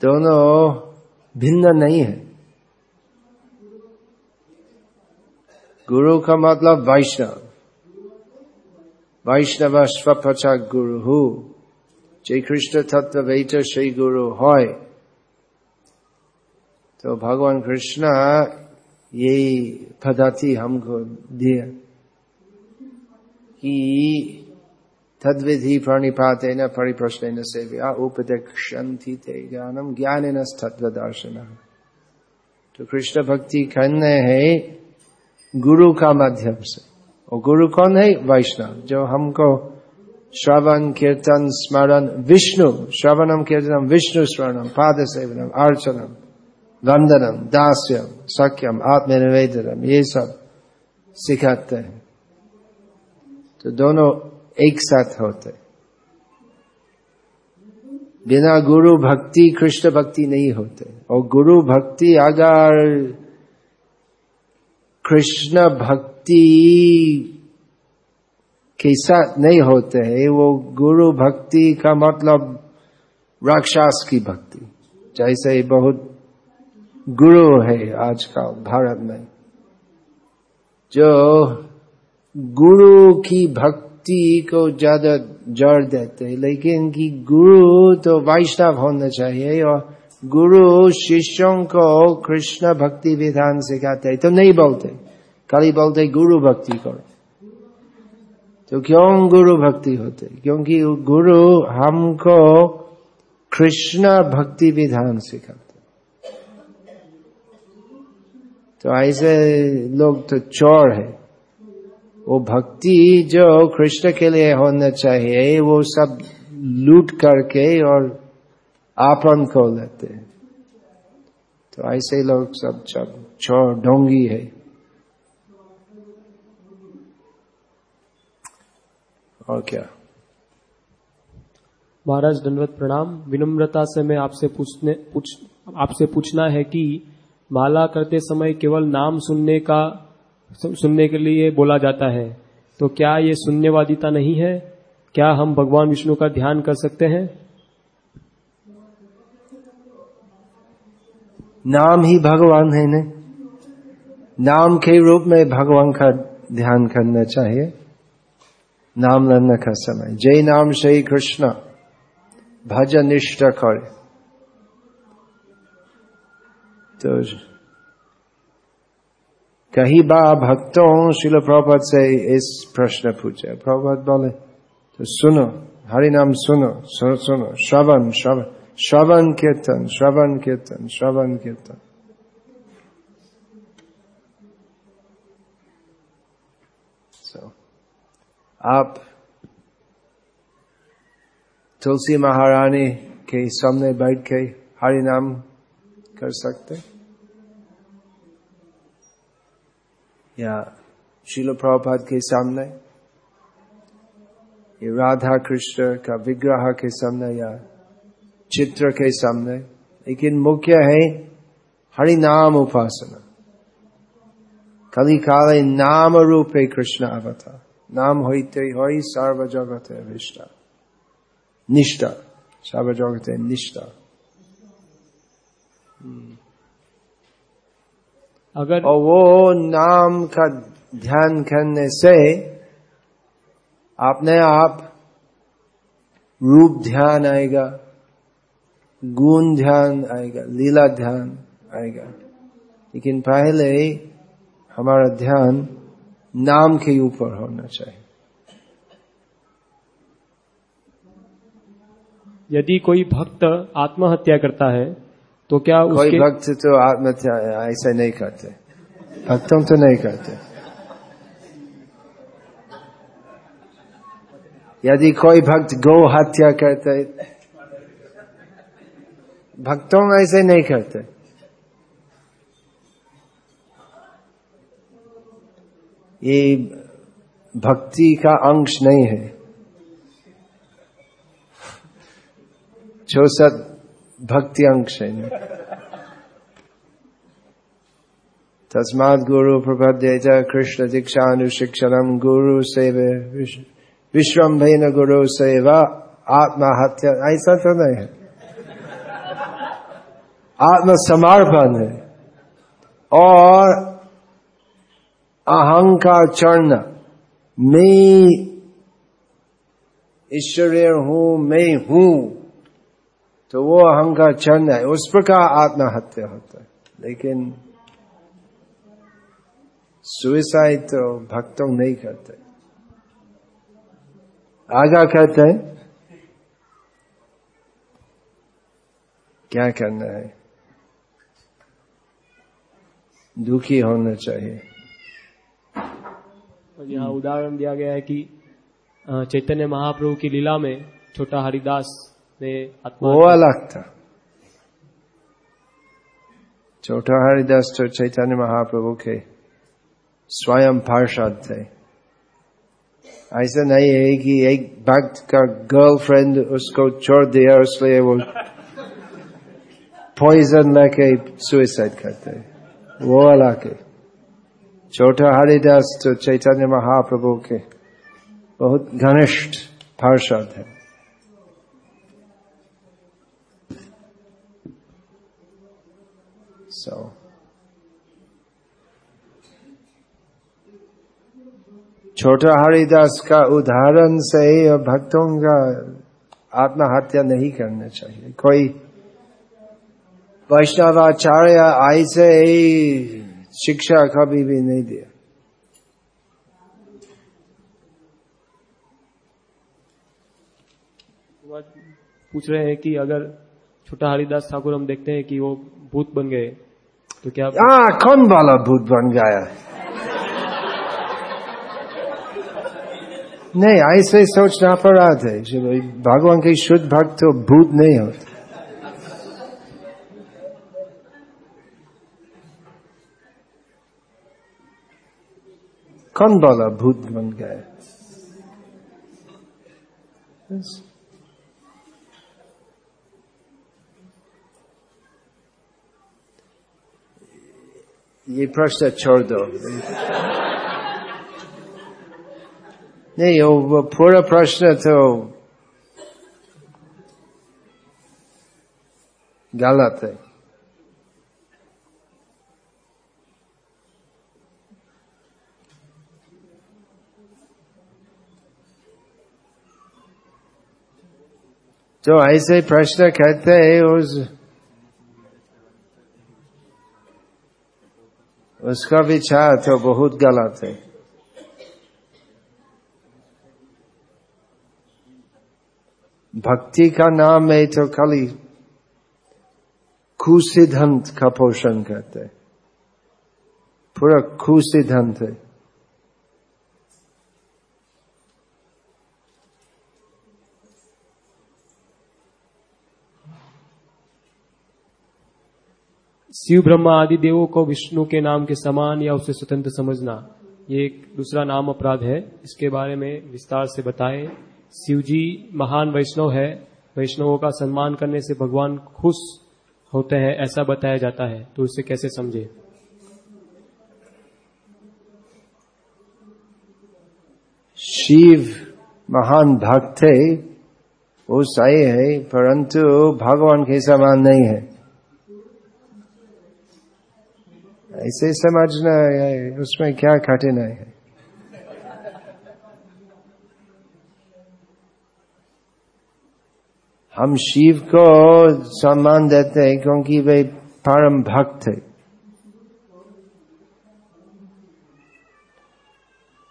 दोनों भिन्न नहीं है। गुरु का मतलब वैष्णव। वैष्णव स्वपचा गुरु। हु जय कृष्ण तत्व वेट श्री गुरु है तो भगवान कृष्ण यही पद्धति हमको दिया कि तद्विधि प्रणिपाते न परिप्रश्न सेव्या उपदक्षंति ते ज्ञानम ज्ञान तत्व दर्शन तो कृष्ण भक्ति करने है गुरु का माध्यम से। और गुरु कौन है? वैष्णव। जो हमको श्रवण, कीर्तन, स्मरण, विष्णु, श्रवणम, कीर्तनम, विष्णु स्मरणम, पाद सेवनम, अर्चनम, वंदनम, दास्यम, सख्यम, आत्मनिवेदनम, ये सब सिखाते हैं। तो दोनों एक साथ होते। बिना गुरु भक्ति, कृष्ण भक्ति नहीं होते। और गुरु भक्ति अगर कृष्ण भक्ति के साथ नहीं होते है, वो गुरु भक्ति का मतलब राक्षस की भक्ति। जैसे बहुत गुरु है आजकल भारत में, जो गुरु की भक्ति को ज़्यादा जड़ देते लेकिन कि गुरु तो वैष्णव होना चाहिए और गुरु शिष्यों को कृष्ण भक्ति विधान सिखाते तो नहीं बोलते खाली बोलते गुरु भक्ति करो तो क्यों गुरु भक्ति होते क्योंकि गुरु हमको कृष्ण भक्ति विधान सिखाते तो ऐसे लोग तो चोर है वो भक्ति जो कृष्ण के लिए होना चाहिए, वो सब लूट करके और आपन को लेते हैं। तो ऐसे लोग सब सब चोर ढोंगी है। और क्या? महाराज दंडवत प्रणाम। विनम्रता से मैं आपसे पूछने, पूछ, आपसे पूछना है कि माला करते समय केवल नाम सुनने का सुनने के लिए बोला जाता है। तो क्या ये शून्यवादिता नहीं है? क्या हम भगवान विष्णु का ध्यान कर सकते हैं? नाम ही भगवान है न नाम के रूप में भगवान का ध्यान करना चाहिए। नाम लेने का समय। जय नाम श्री कृष्ण। भज निष्ठ कर। तो कहीं बा भक्तों शिल प्रभुपद से इस प्रश्न पूछे प्रभुपद बोले तो सुनो हरि नाम सुनो सुनो सुनो श्रवण श्रवण श्रवण कीर्तन श्रवण कीर्तन श्रवण कीर्तन आप तुलसी महारानी के सामने बैठ के हरि नाम कर सकते या शिल प्रभुपाद के सामने, ये राधा कृष्ण का विग्रह के सामने, या चित्र के सामने, लेकिन मुख्य है हरि नाम उपासना। कली काले नाम रूपे कृष्ण अवतार नाम होते हो सर्व जगत विष्टा निष्ठा। सर्व जगत निष्ठा। अगर और वो नाम का ध्यान करने से अपने आप रूप ध्यान आएगा गुण ध्यान आएगा लीला ध्यान आएगा। लेकिन पहले हमारा ध्यान नाम के ऊपर होना चाहिए। यदि कोई भक्त आत्महत्या करता है तो क्या कोई उसके भक्त तो आत्महत्या ऐसा नहीं करते। भक्तों तो नहीं करते। यदि कोई भक्त गौ हत्या करते भक्तों ऐसे नहीं करते। ये भक्ति का अंश नहीं है। चौसठ भक्ति अंश है तस्मात गुरु प्रबद्ध कृष्ण दीक्षा अनुशिक्षण गुरु सेव भेन गुरु सेवा आत्महत्या ऐसा तो नहीं है। आत्म समर्पण है। और अहंकार चरण मैं ईश्वरीय हूँ, मैं हूँ। तो वो अहंकार चरण है। उस प्रकार आत्महत्या होता है। लेकिन सुसाइड तो भक्तों नहीं करते। आगा कहते हैं, क्या करना है? दुखी होना चाहिए। यहाँ उदाहरण दिया गया है कि चैतन्य महाप्रभु की लीला में छोटा हरिदास वो अलग था। छोटा हरिदास तो चैतन्य महाप्रभु के स्वयं पार्षद थे। ऐसा नहीं है कि एक भक्त का गर्लफ्रेंड उसको छोड़ दिया उसलिए वो पॉइजन लेके सुइसाइड करते। वो अलग है। छोटा हरिदास तो चैतन्य महाप्रभु के बहुत घनिष्ठ पार्षद है। So. छोटा हरिदास का उदाहरण से भक्तों का आत्महत्या नहीं करना चाहिए। कोई वैष्णवाचार्य ऐसे शिक्षा कभी भी नहीं दिया। पूछ रहे हैं कि अगर छोटा हरिदास ठाकुर हम देखते हैं कि वो भूत बन गए तो क्या हाँ कौन वाला भूत बन गया? नहीं, ऐसे सोचना पड़ा थे भगवान के शुद्ध भक्त तो भूत नहीं होते। कौन बोला भूत बन गए ये प्रश्न छोड़ दो। नहीं, वो पूरा प्रश्न तो गलत है। जो ऐसे प्रश्न कहते हैं, उस उसका विचार तो बहुत गलत है। भक्ति का नाम है तो खाली खुसिद्धांत का पोषण करते पूरा कुसिद्धांत है। शिव ब्रह्मा आदि देवों को विष्णु के नाम के समान या उसे स्वतंत्र समझना, ये एक दूसरा नाम अपराध है। इसके बारे में विस्तार से बताए। शिव जी महान वैष्णव है। वैष्णवों का सम्मान करने से भगवान खुश होते हैं, ऐसा बताया जाता है। तो इसे कैसे समझे? शिव महान भक्त है, वो सही है, परंतु भगवान के समान नहीं है। ऐसे समझना है उसमें क्या कठिनाई है? हम शिव को सम्मान देते हैं क्योंकि वे परम भक्त है।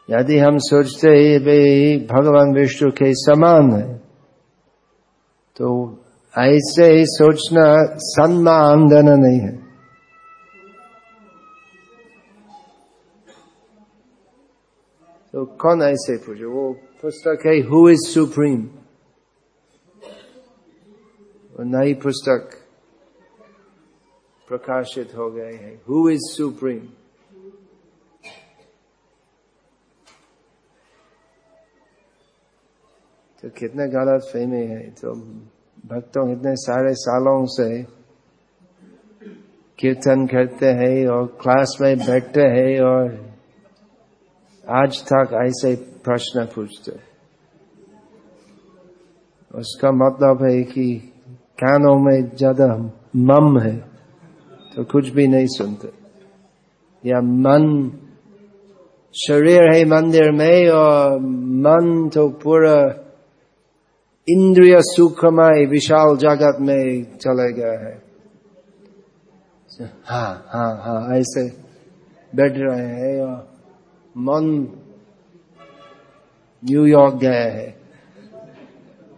यदि हम सोचते हैं वे भगवान विष्णु के समान है तो ऐसे ही सोचना सम्मान देना नहीं है। तो कौन ऐसे पूछो? वो पुस्तक है हु इज़ सुप्रीम नई पुस्तक प्रकाशित हो गए है। हु इज़ सुप्रीम तो कितने गलत फेमे है। तो भक्तों कितने सारे सालों से कीर्तन करते हैं और क्लास में बैठते हैं और आज तक ऐसे प्रश्न पूछते। उसका मतलब है कि कानों में ज़्यादा मम है तो कुछ भी नहीं सुनते। या मन, शरीर है मंदिर में और मन तो पूरा इंद्रिय सुखमय विशाल जगत में चले गया है। हाँ हाँ हाँ ऐसे बैठ रहे हैं और मन न्यूयॉर्क गए हैं,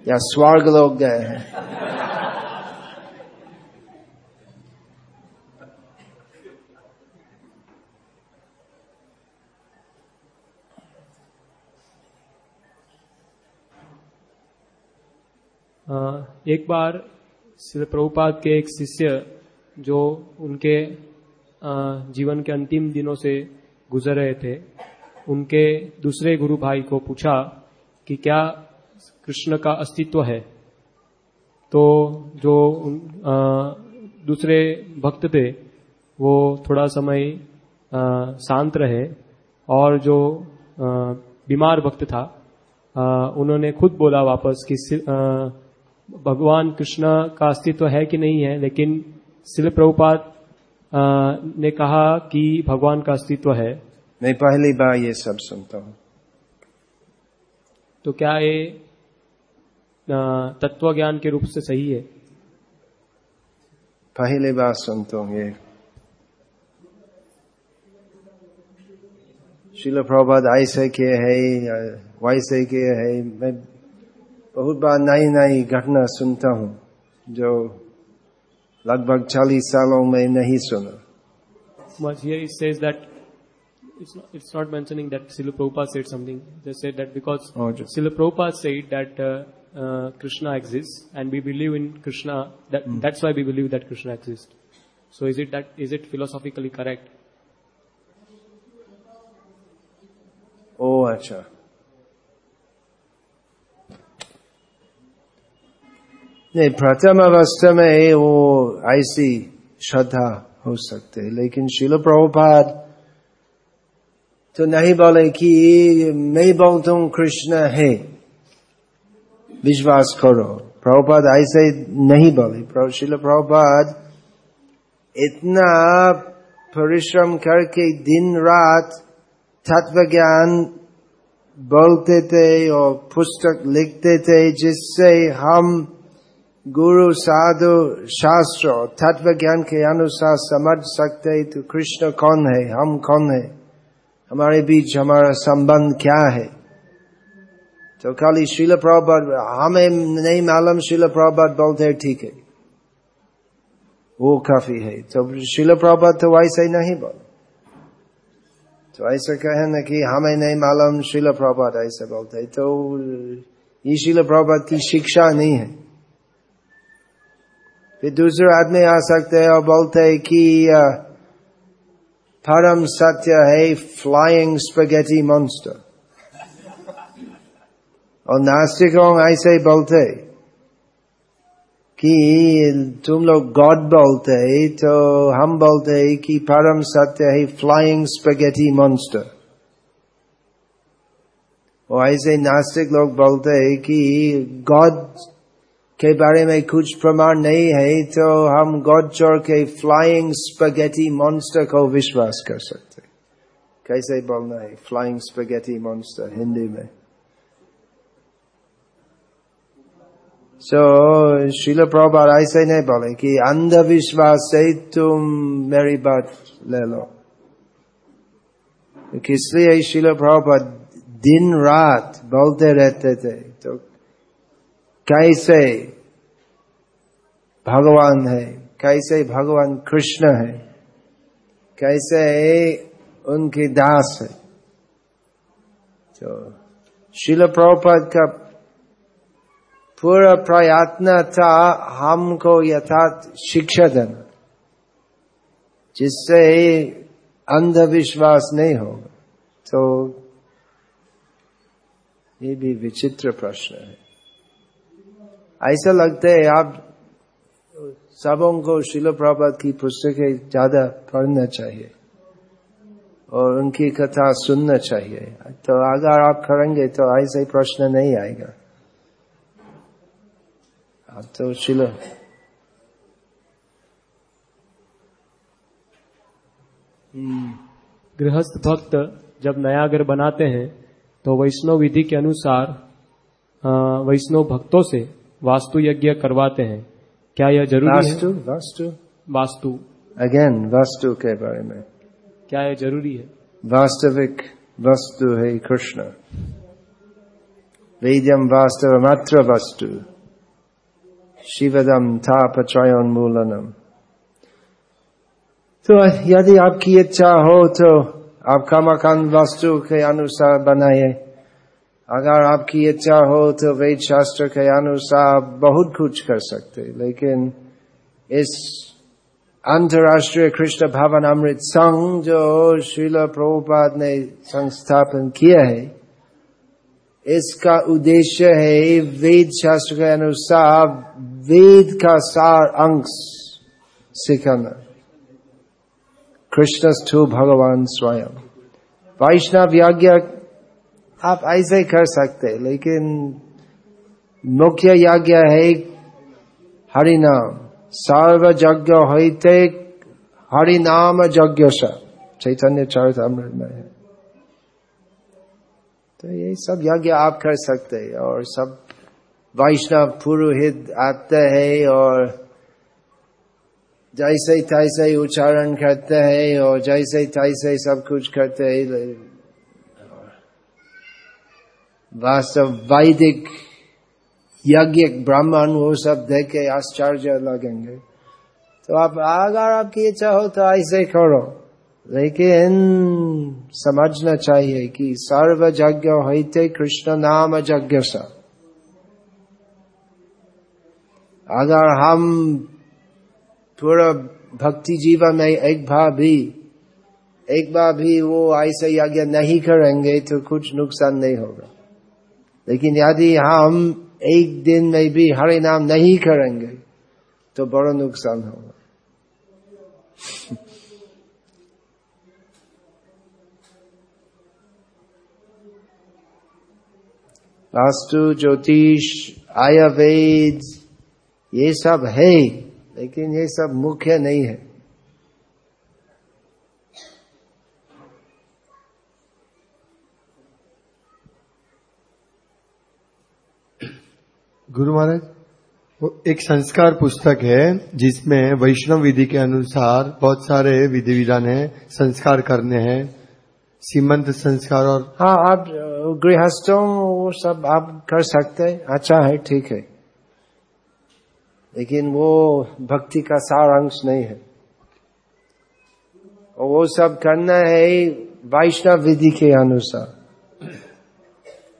या स्वर्ग लोग गए हैं। एक बार श्री प्रभुपाद के एक शिष्य जो उनके जीवन के अंतिम दिनों से गुजर रहे थे उनके दूसरे गुरु भाई को पूछा कि क्या कृष्ण का अस्तित्व है? तो जो दूसरे भक्त थे, वो थोड़ा समय शांत रहे और जो बीमार भक्त था उन्होंने खुद बोला वापस कि भगवान कृष्ण का अस्तित्व है कि नहीं है, लेकिन शिल प्रभुपाद ने कहा कि भगवान का अस्तित्व है। मैं पहली बार ये सब सुनता हूँ। तो क्या ये तत्व ज्ञान के रूप से सही है? पहली बार सुनता हूँ ये। शिल प्रभात ऐसे के है वैसे के है। मैं बहुत बार नई नई घटना सुनता हूँ जो लगभग चालीस सालों में नहीं सुना। But here it says that it's not, it's not mentioning that Srila Prabhupada said something. They said that because oh, Srila Prabhupada said that uh, uh, Krishna exists and we believe in Krishna, that, mm. that's why we believe that Krishna exists. So is it that, is it philosophically correct? Oh, acha. नहीं प्रथम अवस्था में वो ऐसी श्रद्धा हो सकते लेकिन शिल प्रभुपाद तो नहीं बोले कि मैं बोलता हूँ कृष्ण है। विश्वास करो। प्रभुपाद ऐसे नहीं बोले। शिल प्रभुपाद इतना परिश्रम करके दिन रात तत्व ज्ञान बोलते थे और पुस्तक लिखते थे, जिससे हम गुरु, साधु, शास्त्र तत्व ज्ञान के अनुसार समझ सकते तो कृष्ण कौन है, हम कौन है। हमारे बीच हमारा संबंध क्या है? तो खाली शिल प्रभात, हमें नहीं मालूम शिल प्रभात बोलते ठीक है। वो काफ़ी है। तो शिल प्रभात तो वैसे ही नहीं बोल। तो ऐसा कहे ना कि हमें नहीं मालूम शिल प्रभात ऐसे बोलते तो ये शिल प्रभात की शिक्षा नहीं है। फिर दूसरे आदमी आ सकते हैं और बोलते हैं कि परम सत्य है फ्लाइंग स्पेगेटी मॉन्स्टर और नास्तिकों ऐसे ही बोलते कि तुम लोग गॉड बोलते तो हम बोलते कि परम सत्य है फ्लाइंग स्पेगेटी मॉन्स्टर और ऐसे नास्तिक लोग बोलते कि गॉड के बारे में कुछ प्रमाण नहीं है तो हम चोर के फ्लाइंग स्पगेटी मॉन्स्टर को विश्वास कर सकते कैसे बोलना है फ्लाइंग स्पगेटी मॉन्स्टर हिंदी में? सो शिल प्रभात ऐसे नहीं बोले कि अंधविश्वास से तुम मेरी बात ले लो। इसलिए शिल प्रभात दिन रात बोलते रहते थे तो कैसे भगवान है, कैसे भगवान कृष्ण है, कैसे उनके दास है। तो शिल प्रभुपद का पूरा प्रयत्न था हमको यथार्थ शिक्षा देना, जिससे अंधविश्वास नहीं होगा। तो ये भी विचित्र प्रश्न है। ऐसा लगता है आप सबों को शिल प्रभात की पुस्तकें ज़्यादा पढ़ना चाहिए और उनकी कथा सुनना चाहिए। तो अगर आप करेंगे तो ऐसे प्रश्न नहीं आएगा। तो शिल। गृहस्थ भक्त जब नया घर बनाते हैं तो वैष्णव विधि के अनुसार वैष्णव भक्तों से वास्तु यज्ञ करवाते हैं। क्या यह ज़रूरी वास्तु वास्तु। वास्तु। अगेन वास्तु के बारे में। क्या यह ज़रूरी है? वास्तविक वस्तु है कृष्ण। वेद्यम वास्तव मात्र वस्तु। शिवदम था पचयोन्मूलनम तो यदि आपकी इच्छा हो तो आप कामाकान वास्तु के अनुसार बनाए अगर आपकी इच्छा हो तो वेद शास्त्र के अनुसार बहुत कुछ कर सकते लेकिन इस अंतर्राष्ट्रीय कृष्ण भवन अमृत संघ जो श्रील प्रभुपाद ने संस्थापन किया है, इसका उद्देश्य है वेद शास्त्र के अनुसार वेद का सार अंश सिखाना। कृष्णस्थु भगवान स्वयं। वैष्णव यज्ञ आप ऐसे कर सकते लेकिन मुख्य यज्ञ है हरिनाम। सर्व यज्ञ होते हरिनाम यज्ञ चैतन्य चरित अमृत में है। तो ये सब यज्ञ आप कर सकते हैं, और सब वैष्णव पुरोहित आते हैं, और जैसे तैसे उच्चारण करते हैं, और जैसे तैसे सब कुछ करते हैं। वास्तव वैदिक यज्ञ ब्राह्मण वो सब देख के आश्चर्य लगेंगे तो आप अगर आपकी इच्छा हो तो ऐसे करो लेकिन समझना चाहिए कि सर्व यज्ञ होते कृष्ण नाम यज्ञ सा अगर हम पूरा भक्ति जीवन में एक बार भी एक बार भी वो ऐसे यज्ञ नहीं करेंगे तो कुछ नुकसान नहीं होगा लेकिन यदि हम एक दिन में भी हरे नाम नहीं करेंगे तो बड़ा नुकसान होगा। वास्तु ज्योतिष, आयुर्वेद, ये सब है, लेकिन ये सब मुख्य नहीं है। गुरु महाराज, वो एक संस्कार पुस्तक है जिसमें वैष्णव विधि के अनुसार बहुत सारे विधि विधान है, संस्कार करने हैं, सीमंत संस्कार और हाँ आप गृहस्थों, वो सब आप कर सकते हैं। अच्छा है, ठीक है। लेकिन वो भक्ति का सार अंश नहीं है। और वो सब करना है वैष्णव विधि के अनुसार।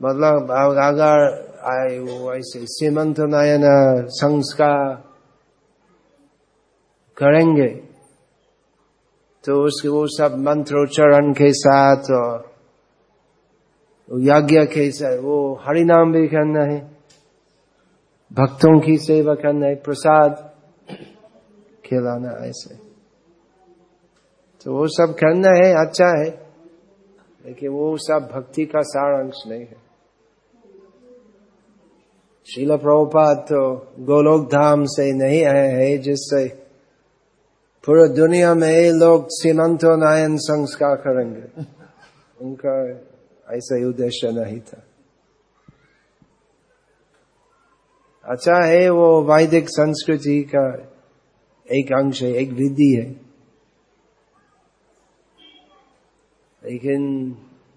मतलब अगर वो ऐसे सीमंत नयन संस्कार करेंगे तो उसके वो सब मंत्रोच्चारण के साथ और यज्ञ के साथ वो हरिनाम भी करना है भक्तों की सेवा करना है प्रसाद खिलाना ऐसे तो वो सब करना है अच्छा है लेकिन वो सब भक्ति का सार अंश नहीं है शिल प्रभुपाद तो गोलोक धाम से नहीं आए हैं जिससे पूरा दुनिया में लोग सीमंतो नायन संस्कार करेंगे उनका ऐसा उद्देश्य नहीं था अच्छा है वो वैदिक संस्कृति का एक अंश है एक विधि है लेकिन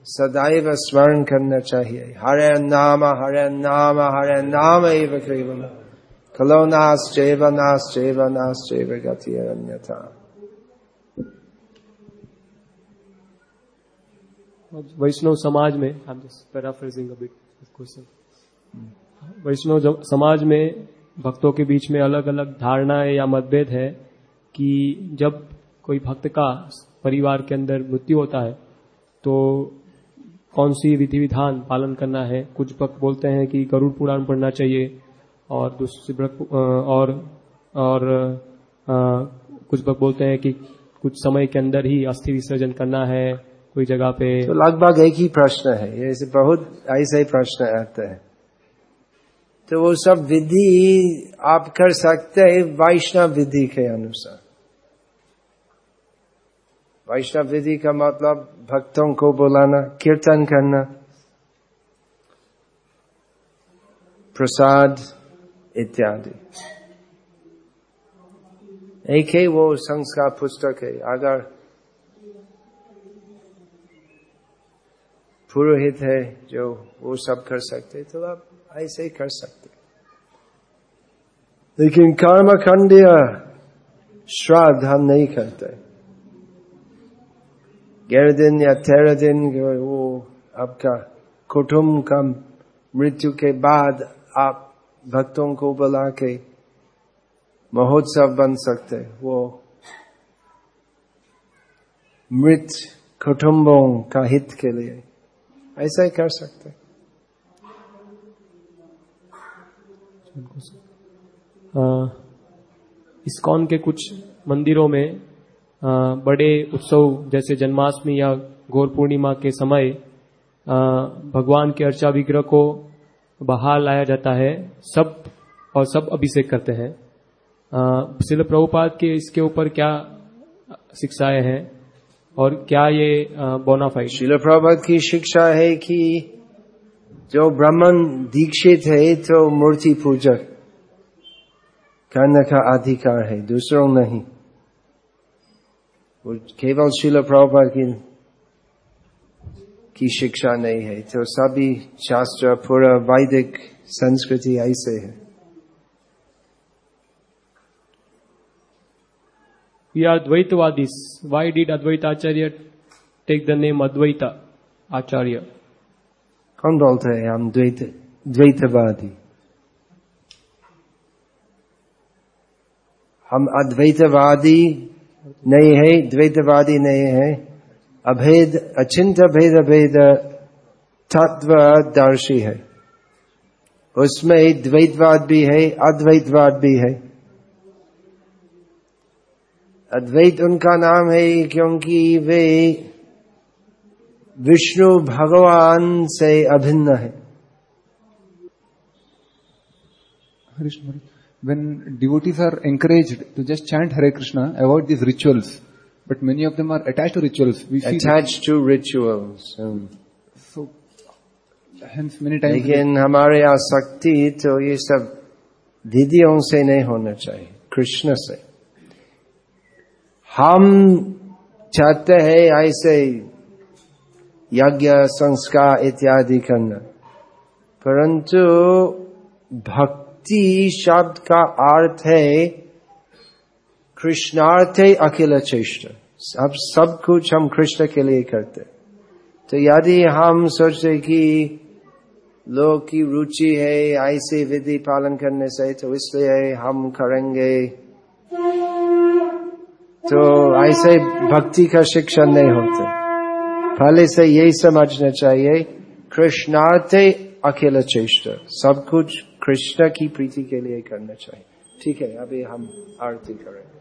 सदैव स्मरण करना चाहिए। हरे नाम हरे नाम हरे नाम एव केवल। खलो नाश्चैव नाश्चैव नाश्चैव गति अन्यथा। वैष्णव समाज में क्वेश्चन वैष्णव समाज में भक्तों के बीच में अलग अलग धारणाएँ या मतभेद है कि जब कोई भक्त का परिवार के अंदर मृत्यु होता है तो कौन सी विधि विधान पालन करना है? कुछ भक्त बोलते हैं कि गरुड़ पुराण पढ़ना चाहिए और दूसरी और और अ, कुछ भक्त बोलते हैं कि कुछ समय के अंदर ही अस्थि विसर्जन करना है कोई जगह पे। तो लगभग एक ही प्रश्न है। ऐसे बहुत ऐसे ही प्रश्न आते हैं। तो वो सब विधि आप कर सकते हैं वैष्णव विधि के अनुसार। वैष्णव विधि का मतलब भक्तों को बुलाना, कीर्तन करना, प्रसाद इत्यादि। एक है वो संस्कार पुस्तक है। अगर पुरोहित है जो वो सब कर सकते तो आप ऐसे ही कर सकते लेकिन कर्म खंडीय श्राद्ध हम नहीं करते। ग्यारह दिन या तेरह दिन वो आपका कुटुम्ब का मृत्यु के बाद आप भक्तों को बुला के महोत्सव बन सकते वो मृत कुटुम्बों का हित के लिए ऐसा ही कर सकते इस्कॉन के कुछ मंदिरों में बड़े उत्सव जैसे जन्माष्टमी या गौर पूर्णिमा के समय भगवान के अर्चा विग्रह को बाहर लाया जाता है, सब और सब अभिषेक करते हैं। शिल प्रभुपाद के इसके ऊपर क्या शिक्षाएँ हैं और क्या ये बोनाफाइड शिल प्रभात की शिक्षा है कि जो ब्राह्मण दीक्षित है तो मूर्ति पूजक, करने का अधिकार है, दूसरों नहीं। वो केवल शिल प्रभुपाद की की शिक्षा नहीं है तो सभी शास्त्र पूरा वैदिक संस्कृति ऐसे है We are Dvaitavadis. Why did Advaita Acharya take the name Advaita Acharya? कौन बोलते हैं हम द्वैत द्वैतवादी हम अद्वैतवादी नहीं है, द्वैतवादी नहीं है। अभेद, अचिंत भेद, अभेद तत्वदर्शी है। उसमें द्वैतवाद भी है, अद्वैतवाद भी है। अद्वैत उनका नाम है क्योंकि वे विष्णु भगवान से अभिन्न है. When devotees are encouraged to just chant Hare Krishna, avoid these rituals, but many of them are attached to rituals. We see attached to rituals um, so hence many times लेकिन हमारे आसक्ति तो ये सब विधियों से नहीं होना चाहिए कृष्ण से हम चाहते हैं ऐसे यज्ञ संस्कार इत्यादि करना परंतु भक्ति शब्द का अर्थ है कृष्णार्थे अखिल चेष्ट। अब सब कुछ हम कृष्ण के लिए करते तो यदि हम सोचते कि लोग की रुचि है, ऐसे विधि पालन करने से तो इसलिए हम करेंगे। तो ऐसे भक्ति का शिक्षण नहीं होते। पहले से यही समझना चाहिए, कृष्णार्थे अखिल चेष्ट। सब कुछ कृष्ण की प्रीति के लिए करना चाहिए। ठीक है अभी हम आरती करेंगे।